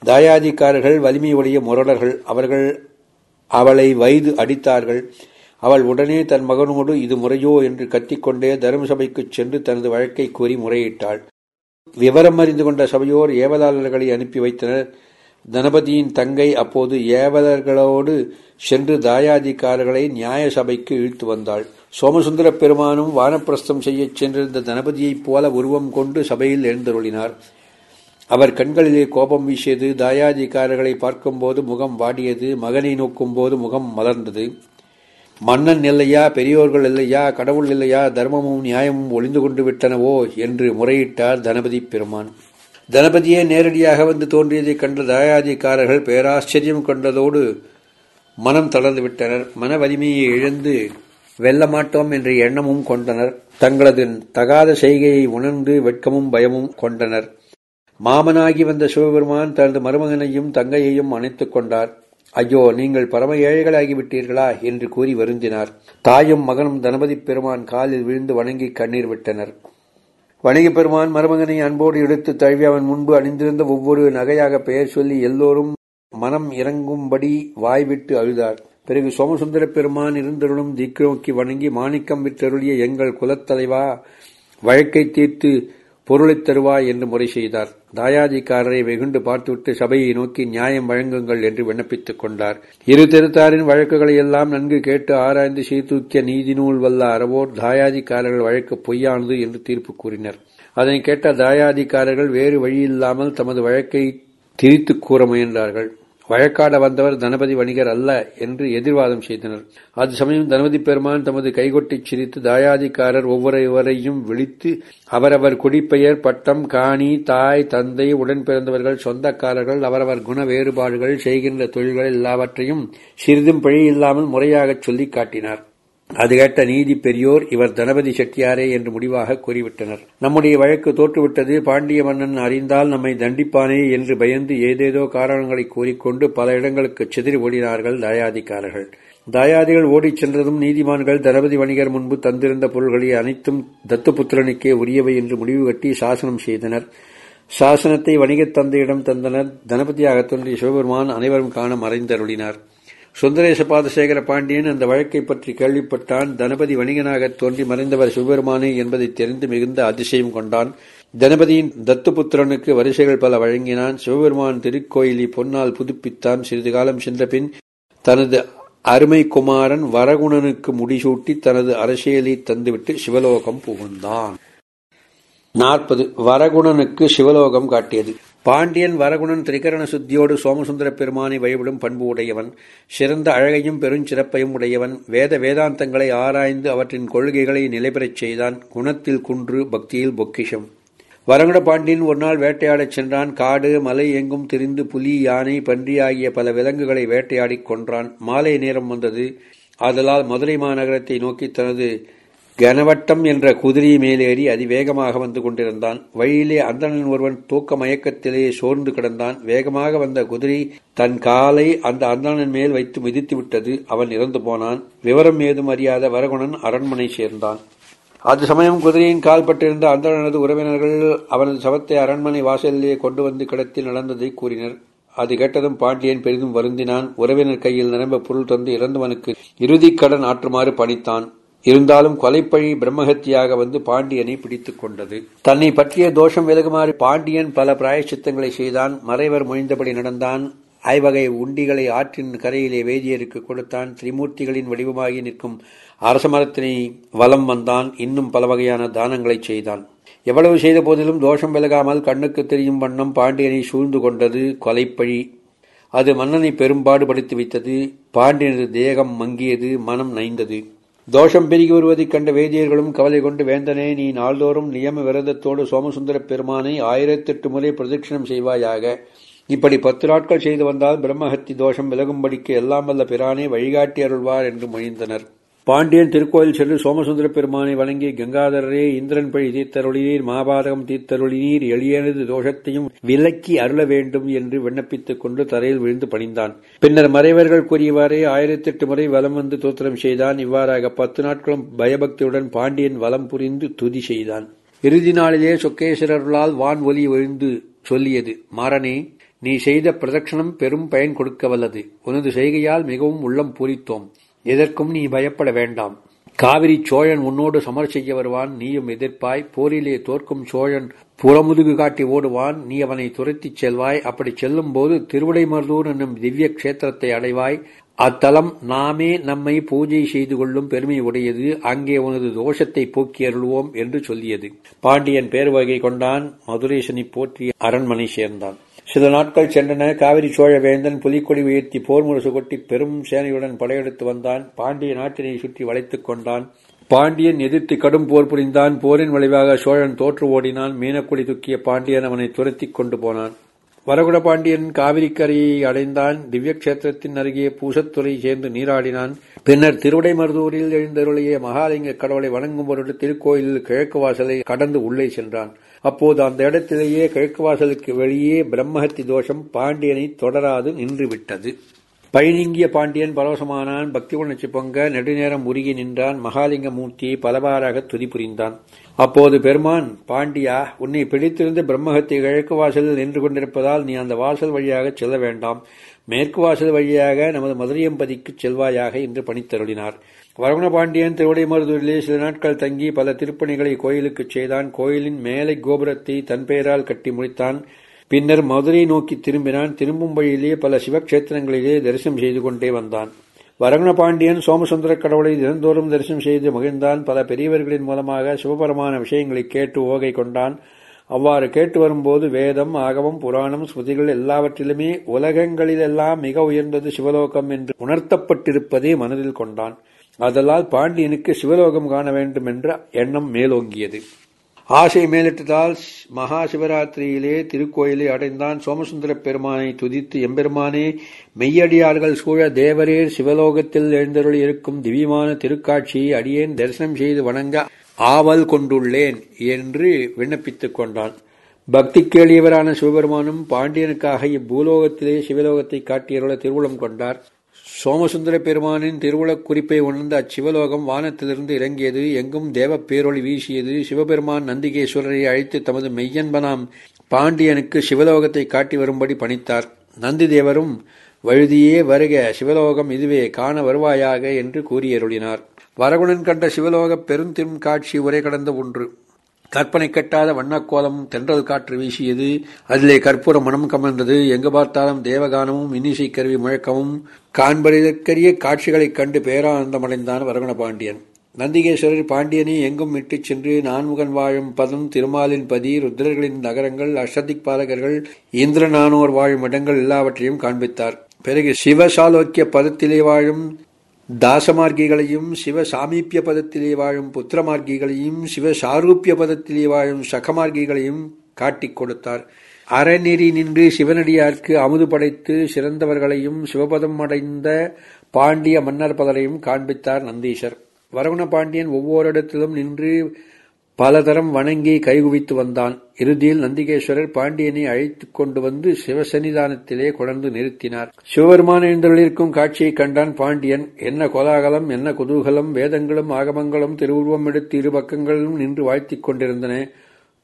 தாயாதிக்காரர்கள் வலிமையுடைய முரடர்கள் அவர்கள் அவளை வைது அடித்தார்கள். அவள் உடனே தன் மகனோடு இது முறையோ என்று கத்திக்கொண்டே தர்மசபைக்கு சென்று தனது வழக்கை கூறி முறையிட்டாள். விவரம் அறிந்து கொண்ட சபையோர் ஏவலாளர்களை அனுப்பி வைத்தனர். தனபதியின் தங்கை அப்போது ஏவலர்களோடு சென்று தாயாதிக்காரர்களை நியாய சபைக்கு இழுத்து வந்தாள். சோமசுந்தர பெருமானும் வானப்பிரஸ்தம் செய்யச் சென்றிருந்த தனபதியைப் போல உருவம் கொண்டு சபையில் எழுந்தருளினார். அவர் கண்களிலே கோபம் வீசியது தாயாதிக்காரர்களை பார்க்கும்போது முகம் வாடியது மகனை நோக்கும்போது முகம் மலர்ந்தது. மன்னன் இல்லையா பெரியோர்கள் இல்லையா கடவுள் இல்லையா தர்மமும் நியாயமும் ஒளிந்து கொண்டு விட்டனவோ என்று முறையிட்டார் தனபதி பெருமான். தனபதியே நேரடியாக வந்து தோன்றியதைக் கண்ட தாயாதிக்காரர்கள் பேராச்சரியம் கொண்டதோடு மனம் தளர்ந்து விட்டனர். மன வலிமையை இழந்து வெல்ல மாட்டோம் என்ற எண்ணமும் கொண்டனர். தங்களது தகாத செய்கையை உணர்ந்து வெட்கமும் பயமும் கொண்டனர். மாமனாகி வந்த சிவபெருமான் தனது மருமகனையும் தங்கையையும் அணைத்துக் கொண்டார். ஐயோ நீங்கள் பரம ஏழைகளாகிவிட்டீர்களா? என்று கூறி வருந்தினார். தாயும் மகனும் தனபதி பெருமான் காலில் விழுந்து வணங்கி கண்ணீர் விட்டனர். வணிக பெருமான் மருமகனை அன்போடு எடுத்து தழுவி அவன் முன்பு அணிந்திருந்த ஒவ்வொரு நகையாக பெயர் சொல்லி எல்லோரும் மனம் இறங்கும்படி வாய்விட்டு அழுதார். பிறகு சோமசுந்தர பெருமான் இருந்தருளும் திக்ரோக்கி வணங்கி மாணிக்கம் விற்றருளிய எங்கள் குலத்தலைவா வழக்கை தீர்த்து பொருளைத் தருவாய் என்று முறை செய்தார். தாயாதிக்காரரை வெகுண்டு பார்த்துவிட்டு சபையை நோக்கி நியாயம் வழங்குங்கள் என்று விண்ணப்பித்துக் கொண்டார். இரு திருத்தாரின் வழக்குகளை எல்லாம் நன்கு கேட்டு ஆராய்ந்து சீர்தூக்கிய நீதி நூல் வல்ல அறவோர் தாயாதிக்காரர்கள் வழக்கு பொய்யானது என்று தீர்ப்பு கூறினர். அதனை கேட்ட தாயாதிக்காரர்கள் வேறு வழியில்லாமல் தமது வழக்கை திரித்துக் கூற முயன்றார்கள். வழக்காட வந்தவர் தனபதி வணிகர் அல்ல என்று எதிர்வாதம் செய்தனர். அது சமயம் தனபதி பெருமான் தமது கைகொட்டிச் சிரித்து தாயாதிக்காரர் ஒவ்வொருவரையும் விழித்து அவரவர் குடிப்பெயர் பட்டம் காணி தாய் தந்தை உடன் பிறந்தவர்கள் சொந்தக்காரர்கள் அவரவர் குண வேறுபாடுகள் செய்கின்ற தொழில்கள் எல்லாவற்றையும் சிறிதும் பிழை இல்லாமல் முறையாகச் சொல்லிக் காட்டினார். அது கேட்ட நீதி பெரியோர் இவர் தனபதி செட்டியாரே என்று முடிவாக கூறிவிட்டனர். நம்முடைய வழக்கு தோற்றுவிட்டது. பாண்டிய மன்னன் அறிந்தால் நம்மை தண்டிப்பானே என்று பயந்து ஏதேதோ காரணங்களை கூறிக்கொண்டு பல இடங்களுக்கு சிதறி ஓடினார்கள் தாயாதிக்காரர்கள் தாயாதிகள் ஓடிச் சென்றதும் நீதிமான்கள் தனபதி வணிகர் முன்பு தந்திருந்த பொருள்களை அனைத்தும் தத்துப்புத்திரனுக்கே உரியவை என்று முடிவு கட்டி சாசனம் செய்தனர். சாசனத்தை வணிகத் தந்தையிடம் தந்தனர். தனபதியாக தோன்றிய சிவபெருமான் அனைவரும் காண மறைந்தருளினார். சுந்தரேச பாதசேகர பாண்டியன் அந்த வழக்கை பற்றி கேள்விப்பட்டான். தனபதி வணிகனாக தோன்றி மறைந்தவர் சிவபெருமானே என்பதை தெரிந்து மிகுந்த அதிசயம் கொண்டான். தனபதியின் தத்துபுத்திரனுக்கு வரிசைகள் பல வழங்கினான். சிவபெருமான் திருக்கோயிலை பொன்னால் புதுப்பித்தான். சிறிது காலம் சென்றபின் தனது அருமை குமாரன் வரகுணனுக்கு முடிசூட்டி தனது அரசியலை தந்துவிட்டு சிவலோகம் புகுந்தான். நாற்பது. வரகுணனுக்கு சிவலோகம் காட்டியது. பாண்டியன் வரகுணன் திரிகரண சுத்தியோடு சோமசுந்தர பெருமானை வழிபடும் பண்பு உடையவன் சிறந்த அழகையும் பெருஞ்சிறப்பையும் உடையவன் வேத வேதாந்தங்களை ஆராய்ந்து அவற்றின் கொள்கைகளை நிலைபெறச் செய்தான் குணத்தில் குன்று பக்தியில் பொக்கிஷம். வரகுண பாண்டியன் ஒரு நாள் வேட்டையாடச் சென்றான். காடு மலை எங்கும் திரிந்து புலி யானை பன்றி ஆகிய பல விலங்குகளை வேட்டையாடிக் கொன்றான். மாலை நேரம் வந்தது. ஆதலால் மதுரை மாநகரத்தை நோக்கி தனது கனவட்டம் என்ற குதிரை மேலேறி அதிவேகமாக வந்து கொண்டிருந்தான். வழியிலே அந்தணன் ஒருவன் தூக்க மயக்கத்திலே சோர்ந்து கிடந்தான். வேகமாக வந்த குதிரை தன் காலை அந்த அந்தணன் மேல் வைத்து மிதித்து விட்டது. அவன் இறந்து போனான். விவரம் ஏதும் அறியாத வரகுணன் அரண்மனை சேர்ந்தான். அது சமயம் குதிரையின் கால் பட்டிருந்த அந்தணனது உறவினர்கள் அவனது சவத்தை அரண்மனை வாசலிலே கொண்டு வந்து கிடத்தில் நடந்ததை கூறினர். அது கேட்டதும் பாண்டியன் பெரிதும் வருந்தினான். உறவினர் கையில் நிரம்ப பொருள் தந்து இறந்தவனுக்கு இறுதிக் கடன் ஆற்றுமாறு பணித்தான். இருந்தாலும் கொலைப்பழி பிரம்மஹத்தியாக வந்து பாண்டியனை பிடித்துக் கொண்டது. தன்னை பற்றிய தோஷம் விலகுமாறு பாண்டியன் பல பிராயச்சித்தங்களை செய்தான். மறைவர் மொழிந்தபடி நடந்தான். ஐவகை உண்டிகளை ஆற்றின் கரையிலே வேதியருக்கு கொடுத்தான். திரிமூர்த்திகளின் வடிவமாகி நிற்கும் அரச மரத்தினை வலம் வந்தான். இன்னும் பல வகையான தானங்களை செய்தான். எவ்வளவு செய்த போதிலும் தோஷம் விலகாமல் கண்ணுக்கு தெரியும் வண்ணம் பாண்டியனை சூழ்ந்து கொண்டது கொலைப்பழி. அது மன்னனை பெரும்பாடுபடுத்தி வைத்தது. பாண்டியனது தேகம் மங்கியது மனம் நைந்தது. தோஷம் பெருகி வருவதைக் கண்ட வேதியர்களும் கவலை கொண்டு வேந்தனே நீ நாள்தோறும் நியம விரதத்தோடு சோமசுந்தரப் பெருமானை ஆயிரத்தெட்டு முறை பிரதட்சிணம் செய்வாயாக. இப்படி பத்து நாட்கள் செய்து வந்தால் பிரம்மஹத்தி தோஷம் விலகும்படிக்கு எல்லாம் வல்ல பிரானே வழிகாட்டி அருள்வார் என்று மொழிந்தனர். பாண்டியன் திருக்கோயில் சென்று சோமசுந்தர பெருமானை வணங்கி கங்காதரரே இந்திரன் பழி தீர்த்தருளினீர் மாபாதகம் தீர்த்தருளினீர் எளியனது தோஷத்தையும் விலக்கி அருள வேண்டும் என்று விண்ணப்பித்துக் கொண்டு தரையில் விழுந்து பணிந்தான். பின்னர் மறைவர்கள் கூறியவாறே ஆயிரத்தெட்டு முறை வலம் வந்து தோத்திரம் செய்தான். இவ்வாறாக பத்து நாட்களும் பயபக்தியுடன் பாண்டியன் வலம் புரிந்து துதி செய்தான். இறுதி நாளிலே சொக்கேஸ்வரர்களால் வான் ஒலி விழுந்து சொல்லியது மாறனே நீ செய்த பிரதட்சணம் பெரும் பயன் கொடுக்க வல்லது உனது செய்கையால் மிகவும் உள்ளம் பூரித்தோம். எதற்கும் நீ பயப்பட வேண்டாம். காவிரி சோழன் உன்னோடு சமர் செய்ய வருவான் நீயும் எதிர்ப்பாய். போரிலே தோற்கும் சோழன் புறமுதுகு காட்டி ஓடுவான் நீ அவனை துரத்திச் செல்வாய். அப்படி செல்லும் போது திருவிடைமருதூர் என்னும் திவ்ய கஷேத்திரத்தை அடைவாய். அத்தலம் நாமே நம்மை பூஜை செய்து கொள்ளும் பெருமை உடையது. அங்கே உனது தோஷத்தை போக்கி அருள்வோம் என்று சொல்லியது. பாண்டியன் பேர் வகை கொண்டான் மதுரேசனை போற்றி அரண்மனை சேர்ந்தான். சில நாட்கள் சென்றன. காவிரி சோழ வேந்தன் புலிக்கொடி உயர்த்தி போர் முரசு கொட்டி பெரும் சேனையுடன் படையெடுத்து வந்தான். பாண்டிய நாட்டினை சுற்றி வளைத்துக் கொண்டான். பாண்டியன் எதிர்த்து கடும் போர் புரிந்தான். போரின் விளைவாக சோழன் தோற்று ஓடினான். மீனக்குழி துக்கிய பாண்டியன் அவனை துரத்திக் கொண்டு போனான். வரகுட பாண்டியன் காவிரிக்கரையை அடைந்தான். திவ்ய கஷேத்திரத்தின் அருகே பூசத்துறை சேர்ந்து நீராடினான். பின்னர் திருவிடைமருதூரில் எழுந்தருளிய மகாலிங்க கடவுளை வணங்கும் பொருட்டு திருக்கோயிலில் கிழக்கு வாசலை கடந்து உள்ளே சென்றான். அப்போது அந்த இடத்திலேயே கிழக்கு வாசலுக்கு வெளியே பிரம்மஹத்தி தோஷம் பாண்டியனை தொடராது நின்றுவிட்டது. பயனீங்கிய பாண்டியன் பரவசமானான் பக்தி உணர்ச்சி பொங்க நெடுநேரம் உருகி நின்றான் மகாலிங்க மூர்த்தியை பலவாறாக துதி புரிந்தான் அப்போது பெருமான் பாண்டியா உன்னை பிடித்திருந்து பிரம்மஹத்தி கிழக்கு வாசலில் நின்று கொண்டிருப்பதால் நீ அந்த வாசல் வழியாக செல்ல வேண்டாம். மேற்கு வாசல் வழியாக நமது மதுரையம்பதிக்கு செல்வாயாக என்று பணித்தருளினார். வருணபாண்டியன் திருவிடைமருதூரிலே சில நாட்கள் தங்கி பல திருப்பணிகளை கோயிலுக்குச் செய்தான். கோயிலின் மேலை கோபுரத்தை தன் பெயரால் கட்டி முடித்தான். பின்னர் மதுரை நோக்கி திரும்பினான். திரும்பும் வழியிலே பல சிவக்ஷேத்திரங்களிலே தரிசனம் செய்து கொண்டே வந்தான். வரகுண சோமசுந்தர கடவுளை தினந்தோறும் தரிசனம் செய்து மகிழ்ந்தான். பல பெரியவர்களின் மூலமாக சிவபரமான விஷயங்களை கேட்டு ஓகை கொண்டான். அவ்வாறு கேட்டு வரும்போது வேதம் ஆகவம் புராணம் ஸ்ருதிகள் எல்லாவற்றிலுமே உலகங்களிலெல்லாம் மிக உயர்ந்தது சிவலோகம் என்று உணர்த்தப்பட்டிருப்பதை மனதில் கொண்டான். அதலால் பாண்டியனுக்கு சிவலோகம் காண வேண்டும் என்ற எண்ணம் மேலோங்கியது. ஆசை மேலிட்டதால் மகா சிவராத்திரியிலே திருக்கோயிலை அடைந்தான் சோமசுந்தர பெருமானை துதித்து எம்பெருமானே மெய்யடியார்கள் சூழ தேவரேர் சிவலோகத்தில் எழுந்தருள் இருக்கும் திவ்யமான திருக்காட்சியை அடியேன் தரிசனம் செய்து வணங்க ஆவல் கொண்டுள்ளேன் என்று விண்ணப்பித்துக் கொண்டான். பக்தி கேளியவரான சிவபெருமானும் பாண்டியனுக்காக இப்பூலோகத்திலே சிவலோகத்தை காட்டியருள திருவுளம் கொண்டார். சோமசுந்தர பெருமானின் திருவுளக் குறிப்பை உணர்ந்த அச்சிவலோகம் வானத்திலிருந்து இறங்கியது எங்கும் தேவ பேரொளி வீசியது. சிவபெருமான் நந்திகேஸ்வரரை அழைத்து தமது மெய்யன்பனாம் பாண்டியனுக்கு சிவலோகத்தை காட்டி வரும்படி பணித்தார். நந்தி தேவரும் வழுதியே வருக சிவலோகம் இதுவே காண வருவாயாக என்று கூறியருளினார். வரகுணன் கண்ட சிவலோக பெருந்திரும் காட்சி உரை கடந்த ஒன்று. கற்பனை கட்டாத வண்ணக்கோலம் தென்றல் காற்று வீசியது. அதிலே கற்பூர மனம் கமர்ந்தது. எங்கு பார்த்தாலும் தேவகானமும் இன்னிசை கருவி முழக்கமும். காண்பதற்கரிய காட்சிகளைக் கண்டு பேரானந்தமடைந்தான் வரகுண பாண்டியன் நந்திகேஸ்வரர் பாண்டியனை எங்கும் இட்டுச் சென்று நான்முகன் வாழும் பதம் திருமாலின் பதி ருத்ரர்களின் நகரங்கள் அஷதிக் பாலகர்கள் இந்திரநானோர் வாழும் இடங்கள் எல்லாவற்றையும் காண்பித்தார். பிறகு சிவசாலோக்கிய பதத்திலே வாழும் தாசமார்க்கிகளையும் சிவ சாமீப்பிய பதத்திலே வாழும் புத்திரமார்க்கிகளையும் சிவ சாரூப்பிய பதத்திலே வாழும் சகமார்க்கிகளையும் காட்டிக் கொடுத்தார். அறநெறி நின்று சிவனடியார்க்கு அமுது படைத்து சிறந்தவர்களையும் சிவபதம் அடைந்த பாண்டிய மன்னர் பலரையும் காண்பித்தார் நந்தீஷர் வரகுண பாண்டியன் ஒவ்வொரு இடத்திலும் நின்று பலதரம் வணங்கி கைகுவித்து வந்தான். இறுதியில் நந்திகேஸ்வரர் பாண்டியனை அழைத்துக் கொண்டு வந்து சிவசன்னிதானத்திலே கொடர்ந்து நிறுத்தினார். சிவபெருமான எழுந்தருளிருக்கும் காட்சியைக் கண்டான் பாண்டியன். என்ன கோலாகலம் என்ன குதூகலம் வேதங்களும் ஆகமங்களும் திருவுருவம் எடுத்து இரு பக்கங்களிலும் நின்று வாழ்த்திக் கொண்டிருந்தன.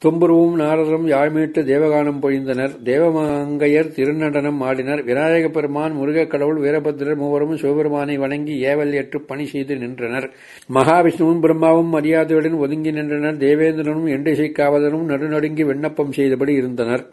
தும்புருவும் நாரதரும் யாழ்மீட்டு தேவகானம் பொழிந்தனர். தேவமங்கையர் திருநடனம் ஆடினர். விநாயகப் பெருமான் முருகக் கடவுள் வீரபத்திரர் மூவரும் சிவபெருமானை வணங்கி ஏவல் ஏற்று பணி செய்து நின்றனர். மகாவிஷ்ணுவும் பிரம்மாவும் மரியாதையுடன் ஒதுங்கி நின்றனர். தேவேந்திரனும் எண்டிசைக்காவதனும் நடுநடுங்கி விண்ணப்பம் செய்தபடி இருந்தனர்.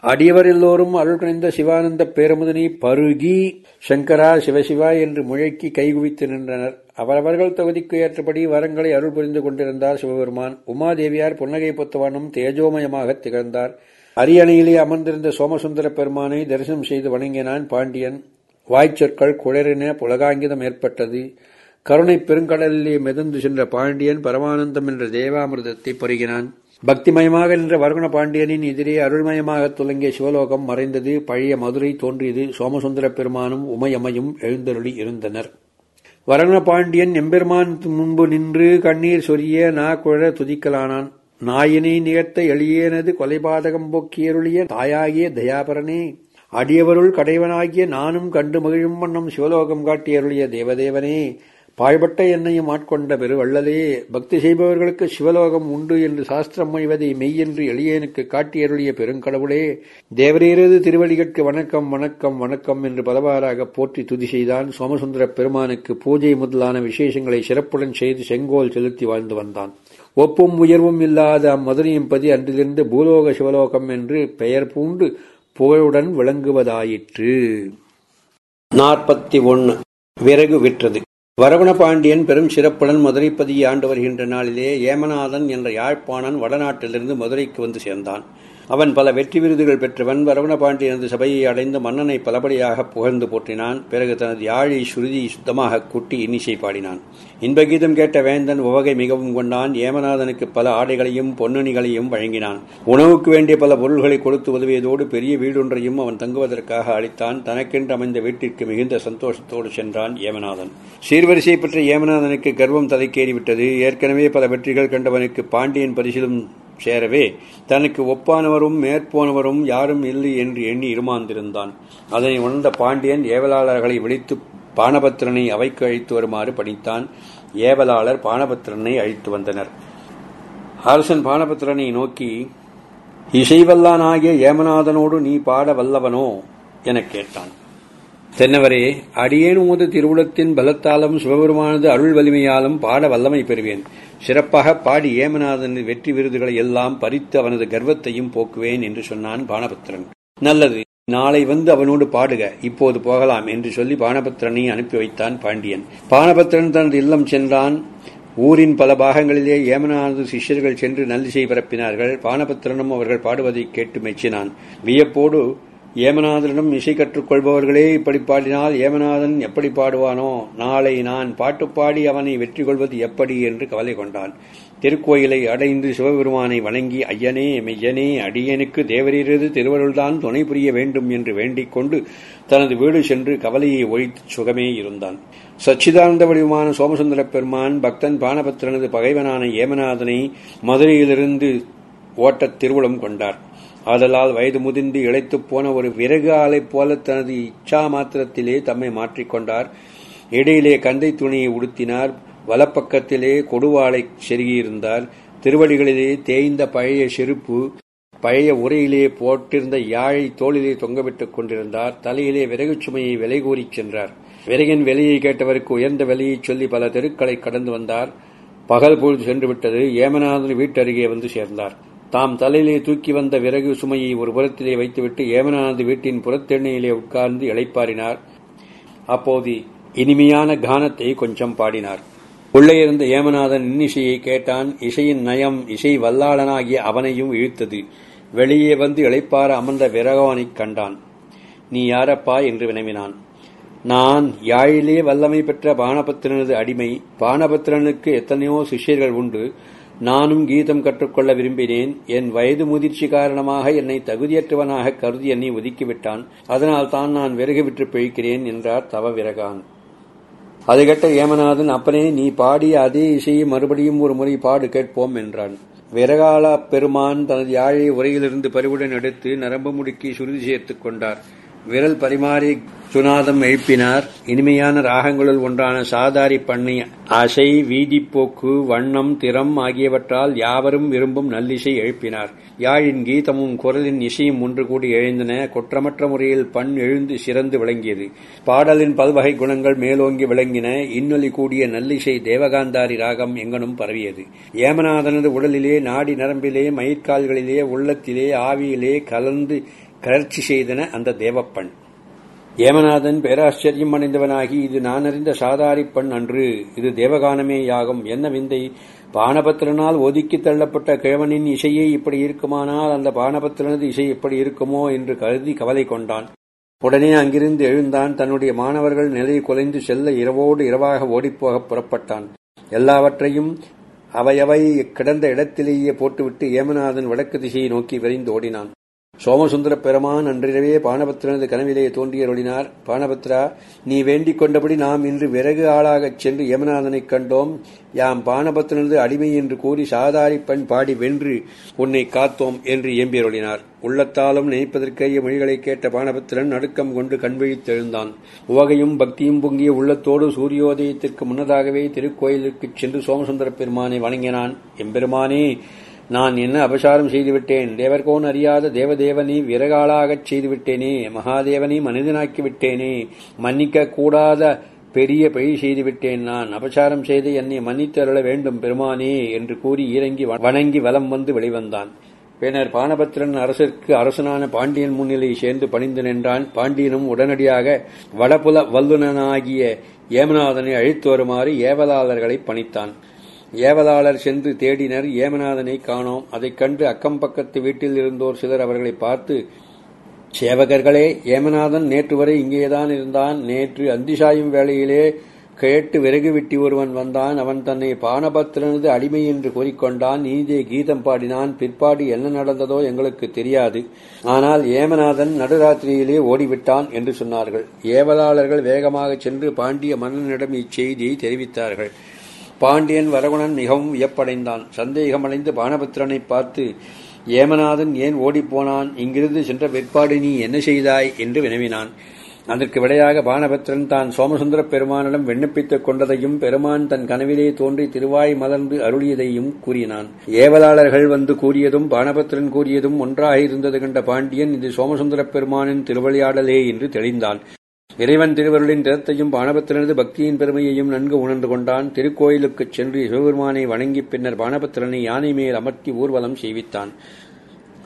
அடியவர் எல்லோரும் அருள் குறைந்த சிவானந்த பேரமுதனை பருகி சங்கரா சிவசிவா என்று முழக்கி கைகுவித்து நின்றனர். அவரவர்கள் தொகுதிக்கு ஏற்றபடி வரங்களை அருள் புரிந்து கொண்டிருந்தார் சிவபெருமான். உமாதேவியார் புன்னகை புத்தவானும் தேஜோமயமாக திகழ்ந்தார். அரியணையிலே அமர்ந்திருந்த சோமசுந்தர பெருமானை தரிசனம் செய்து வணங்கினான் பாண்டியன். வாய்ச்சொற்கள் குளறின புலகாங்கிதம் ஏற்பட்டது. கருணை பெருங்கடலிலே மிதந்து சென்ற பாண்டியன் பரமானந்தம் என்ற தேவாமிர்தத்தை பருகினான். பக்திமயமாக நின்ற வருகுண பாண்டியனின் எதிரே அருள்மயமாக துலங்கிய சிவலோகம் மறைந்தது. பழைய மதுரை தோன்றியது. சோமசுந்தர பெருமானும் உமையமையும் எழுந்தருளி இருந்தனர். வரணபாண்டியன் எம்பெருமான் முன்பு நின்று கண்ணீர் சொரிய நா குழ துதிக்கலானான். நாயினை நிகழ்த்த எளியனது கொலைபாதகம் போக்கியருளிய தாயாகிய தயாபரனே. அடியவருள் கடைவனாகிய நானும் கண்டு மகிழும் வண்ணம் சிவலோகம் காட்டியருளிய தேவதேவனே. பாய்பட்ட என்னையும் ஆட்கொண்ட பெருவள்ளலே பக்தி செய்பவர்களுக்கு சிவலோகம் உண்டு என்று சாஸ்திரம் முய்வதை மெய் என்று எளியனுக்கு காட்டியருளிய பெருங்கடவுளே தேவரீரது திருவடிகளுக்கு வணக்கம் வணக்கம் வணக்கம் என்று பலவாறாக போற்றி துதி செய்தான் சோமசுந்தர பெருமானுக்கு பூஜை முதலான விசேஷங்களை சிறப்புடன் செய்து செங்கோல் செலுத்தி வாழ்ந்து வந்தான். ஒப்பும் உயர்வும் இல்லாத அம்மதுரையும் பதி அன்றிலிருந்து பூலோக சிவலோகம் என்று பெயர் பூண்டு புகழுடன் விளங்குவதாயிற்று. நாற்பத்தி ஒன்று விறகு விற்றது. வரவண பாண்டியன் பெரும் சிறப்புடன் மதுரைப்பதியை ஆண்டு வருகின்ற நாளிலே ஏமநாதன் என்ற யாழ்ப்பாணன் வடநாட்டிலிருந்து மதுரைக்கு வந்து சேர்ந்தான். அவன் பல வெற்றி விருதுகள் பெற்றவன் வரவண பாண்டியனது சபையை அடைந்து மன்னனை பலபடியாக புகழ்ந்து போற்றினான். பிறகு தனது யாழை ஸ்ருதி சுத்தமாக கூட்டி இன்னிசை பாடினான். இன்பகீதம் கேட்ட வேந்தன் உவகை மிகவும் கொண்டான். ஏமநாதனுக்கு பல ஆடைகளையும் பொன்னணிகளையும் வழங்கினான். உணவுக்கு வேண்டிய பல பொருள்களை கொடுத்து உதவியதோடு பெரிய வீடொன்றையும் அவன் தங்குவதற்காக அளித்தான். தனக்கென்று அமைந்த வீட்டிற்கு மிகுந்த சந்தோஷத்தோடு சென்றான் ஏமநாதன். சீர்வரிசை பெற்ற ஏமநாதனுக்கு கர்வம் தலைக்கேறிவிட்டது. ஏற்கனவே பல வெற்றிகள் கண்டவனுக்கு பாண்டியன் பரிசிலும் சேரவே தனக்கு ஒப்பானவரும் மேற்போனவரும் யாரும் இல்லை என்று எண்ணி இருமாந்திருந்தான். அதனை உணர்ந்த பாண்டியன் ஏவலாளர்களை விழித்து பானபத்திரனை அவைக்கு அழைத்து வருமாறு பணித்தான். ஏவலாளர் பானபத்திரனை அழைத்து வந்தனர். அரசன் பானபத்திரனை நோக்கி இசைவல்லானாகிய ஏமநாதனோடு நீ பாட வல்லவனோ? எனக் கேட்டான். தென்னவரே அடியேன் உமது திருவுளத்தின் பலத்தாலும் சிவபெருமானது அருள் வலிமையாலும் பாட வல்லமை பெறுவேன். சிறப்பாக பாடி ஏமநாதன் வெற்றி விருதுகளை எல்லாம் பறித்து அவனது கர்வத்தையும் போக்குவேன் என்று சொன்னான் பானபத்திரன் நல்லது நாளை வந்து அவனோடு பாடுக இப்போது போகலாம் என்று சொல்லி பானபத்திரனை அனுப்பி வைத்தான் பாண்டியன். பானபத்திரன் தனது இல்லம் சென்றான். ஊரின் பல பாகங்களிலே ஏமனானது சிஷ்யர்கள் சென்று நல்லிசை பரப்பினார்கள். பானபத்திரனும் அவர்கள் பாடுவதை கேட்டு மெச்சினான். வியப்போடு ஏமநாதனிடம் இசை கற்றுக்கொள்பவர்களே இப்படி பாடினால் ஏமநாதன் எப்படி பாடுவானோ? நாளை நான் பாட்டு பாடி அவனை வெற்றி கொள்வது எப்படி என்று கவலை கொண்டான். திருக்கோயிலை அடைந்து சிவபெருமானை வணங்கி ஐயனே மெய்யனே அடியனுக்கு தேவரீரது திருவருள்தான் துணை புரிய வேண்டும் என்று வேண்டிக் கொண்டு தனது வீடு சென்று கவலையை ஒழித்து சுகமே இருந்தான். சச்சிதானந்த வடிவமான சோமசுந்தர பெருமான் பக்தன் பானபத்திரனது பகைவனான ஏமநாதனை மதுரையிலிருந்து ஓட்டத் திருவுளம் கொண்டார். ஆதலால் வயது முதிர்ந்து இழைத்துப் போன ஒரு விறகு ஆலைப் போல தனது இச்சா மாத்திரத்திலே தம்மை மாற்றிக்கொண்டார் இடையிலே கந்தை துணியை உடுத்தினார். வலப்பக்கத்திலே கொடுவாளை செருகியிருந்தார். திருவடிகளிலே தேய்ந்த பழைய செருப்பு பழைய உரையிலே போட்டிருந்த யாழை தோளிலே தொங்கவிட்டுக் கொண்டிருந்தார். தலையிலே விறகு சுமையை விலை கூறிச் சென்றார். விறகின் விலையை கேட்டவருக்கு உயர்ந்த விலையை சொல்லி பல தெருக்களை கடந்து வந்தார். பகல் பொழுது சென்றுவிட்டது. ஏமநாதன் வீட்டருகே வந்து சேர்ந்தார். தாம் தலையிலே தூக்கி வந்த விறகு சுமையை ஒரு புறத்திலே வைத்துவிட்டு ஏமனானது வீட்டின் புறத்தெண்ணையிலே உட்கார்ந்து இளைப்பாரினார் அப்போது இனிமையான கானத்தை கொஞ்சம் பாடினார். உள்ளே இருந்த ஏமநாதன் இன்னிசையை கேட்டான். இசையின் நயம் இசை வல்லாளனாகிய அவனையும் இழுத்தது. வெளியே வந்து இளைப்பார அமர்ந்த விரகவானைக் கண்டான். நீ யாரப்பா என்று வினவினான். நான் யாழிலே வல்லமை பெற்ற பானபத்திரனது அடிமை. பானபத்திரனுக்கு எத்தனையோ சிஷ்யர்கள் உண்டு. நானும் கீதம் கற்றுக்கொள்ள விரும்பினேன். என் வயது முதிர்ச்சி காரணமாக என்னை தகுதியற்றவனாக கருதி என்னை ஒதுக்கிவிட்டான். அதனால் தான் நான் விறகு விற்று பிழைக்கிறேன் என்றார் தவ விறகான் அதை கேட்ட ஏமநாதன் அப்பனே நீ பாடிய அதே இசையை மறுபடியும் ஒரு முறை பாடு கேட்போம் என்றான். விறகால பெருமான் தனது யாழை உரையிலிருந்து பறிவுடன் எடுத்து நரம்பு முடுக்கி சுருதி சேர்த்துக் கொண்டார். விரல் பரிமாறி சுனாதம் எழுப்பினார் இனிமையான ராகங்களுள் ஒன்றான சாதாரி பண்ணை அசை வீதிப்போக்கு வண்ணம் திறம் ஆகியவற்றால் யாவரும் விரும்பும் நல்லிசை எழுப்பினார். யாழின் கீதமும் குரலின் இசையும் ஒன்று கூடி எழுந்தன. குற்றமற்ற முறையில் பண் எழுந்து சிறந்து விளங்கியது. பாடலின் பல்வகை குணங்கள் மேலோங்கி விளங்கின. இன்னொலி கூடிய நல்லிசை தேவகாந்தாரி ராகம் எங்கனும் பரவியது. ஏமநாதனது உடலிலே நாடி நரம்பிலே மயிர்கால்களிலே உள்ளத்திலே ஆவியிலே கலந்து கலர்ச்சி செய்தன அந்த தேவப்பண் ஏமநாதன் பேராச்சரியம் அடைந்தவனாகி இது நான் அறிந்த சாதாரி பண் அன்று இது தேவகானமே யாகும். என்ன விந்தை? பானபத்திரனால் ஒதுக்கி தள்ளப்பட்ட கிழவனின் இசையே இப்படி இருக்குமானால் அந்த பானபத்திரனது இசை எப்படி இருக்குமோ என்று கருதி கவலை கொண்டான். உடனே அங்கிருந்து எழுந்தான். தன்னுடைய மாணவர்கள் நிலை குலைந்து செல்ல இரவோடு இரவாக ஓடிப்போக புறப்பட்டான். எல்லாவற்றையும் அவையவை கிடந்த இடத்திலேயே போட்டுவிட்டு ஏமநாதன் வடக்கு திசையை நோக்கி விரைந்து ஓடினான். சோமசுந்தர பெருமான் அன்றிரவே பானபத்திரனது கனவிலே தோன்றியருளினார். பானபத்ரா நீ வேண்டிக் கொண்டபடி நாம் இன்று விறகு ஆளாகச் சென்று யமநாதனைக் கண்டோம். யாம் பானபத்திரனது அடிமை என்று கூறி சாதாரி பெண் பாடி வென்று உன்னை காத்தோம் என்று ஏம்பியருளினார் உள்ளத்தாலும் நினைப்பதற்கேய மொழிகளை கேட்ட பானபத்திரன் நடுக்கம் கொண்டு கண்விழித்தெழுந்தான் உவகையும் பக்தியும் பொங்கிய உள்ளத்தோடு சூரியோதயத்திற்கு முன்னதாகவே திருக்கோயிலுக்குச் சென்று சோமசுந்தர பெருமானை வணங்கினான். எம்பெருமானே நான் என்ன அபசாரம் செய்துவிட்டேன்? தேவர்கோன் அறியாத தேவதேவனி விறகாளாகச் செய்துவிட்டேனே மகாதேவனி மனிதனாக்கி விட்டேனே மன்னிக்க கூடாத பெரிய பழி செய்துவிட்டேன் நான். அபசாரம் செய்து என்னை மன்னித்தருள வேண்டும் பெருமானே என்று கூறி இறங்கி வணங்கி வலம் வந்து வெளிவந்தான். பின்னர் பானபத்திரன் அரசிற்கு அரசனான பாண்டியன் முன்னிலை சேர்ந்து பணிந்து நின்றான். பாண்டியனும் உடனடியாக வடபுல வல்லுனனாகிய ஏமநாதனை அழைத்து வருமாறு ஏவலாளர்களை பணித்தான். ஏவலாளர் சென்று தேடினர் ஏமநாதனை காணோம். அதைக் கண்டு அக்கம் பக்கத்து வீட்டில் இருந்தோர் சிலர் அவர்களை பார்த்து சேவகர்களே ஏமநாதன் நேற்று வரை இங்கேதான் இருந்தான். நேற்று அந்திசாயும் வேளையிலே கேட்டு விறகு வெட்டி ஒருவன் வந்தான். அவன் தன்னை பானபத்திரனது அடிமை என்று கூறிக்கொண்டான். நீதே கீதம் பாடினான். பிற்பாடு என்ன நடந்ததோ எங்களுக்கு தெரியாது. ஆனால் ஏமநாதன் நடுராத்திரியிலே ஓடிவிட்டான் என்று சொன்னார்கள். ஏவலாளர்கள் வேகமாகச் சென்று பாண்டிய மன்னனிடம் இச்செய்தியை தெரிவித்தார்கள். பாண்டியன் வரகுணன் மிகவும் வியப்படைந்தான். சந்தேகமடைந்து பானபத்திரனை பார்த்து ஏமநாதன் ஏன் ஓடிப்போனான்? இங்கிருந்து சென்ற பிற்பாடு நீ என்ன செய்தாய்? என்று வினவினான். அதற்கு விடையாக பானபத்திரன் தான் சோமசுந்தர பெருமானிடம் விண்ணப்பித்துக் கொண்டதையும் பெருமான் தன் கனவிலே தோன்றி திருவாய் மலர்ந்து அருளியதையும் கூறினான். ஏவலாளர்கள் வந்து கூறியதும் பானபத்திரன் கூறியதும் ஒன்றாக இருந்தது கண்ட பாண்டியன் இது சோமசுந்தர பெருமானின் திருவிளையாடலே என்று தெளிந்தான். இறைவன் திருவருளின் திறத்தையும் பானபத்திரனது பக்தியின் பெருமையையும் நன்கு உணர்ந்து கொண்டான். திருக்கோயிலுக்குச் சென்று சிவபெருமானை வணங்கி பின்னர் பானபத்திரனை யானை மேல் அமர்த்தி ஊர்வலம் செய்வித்தான்.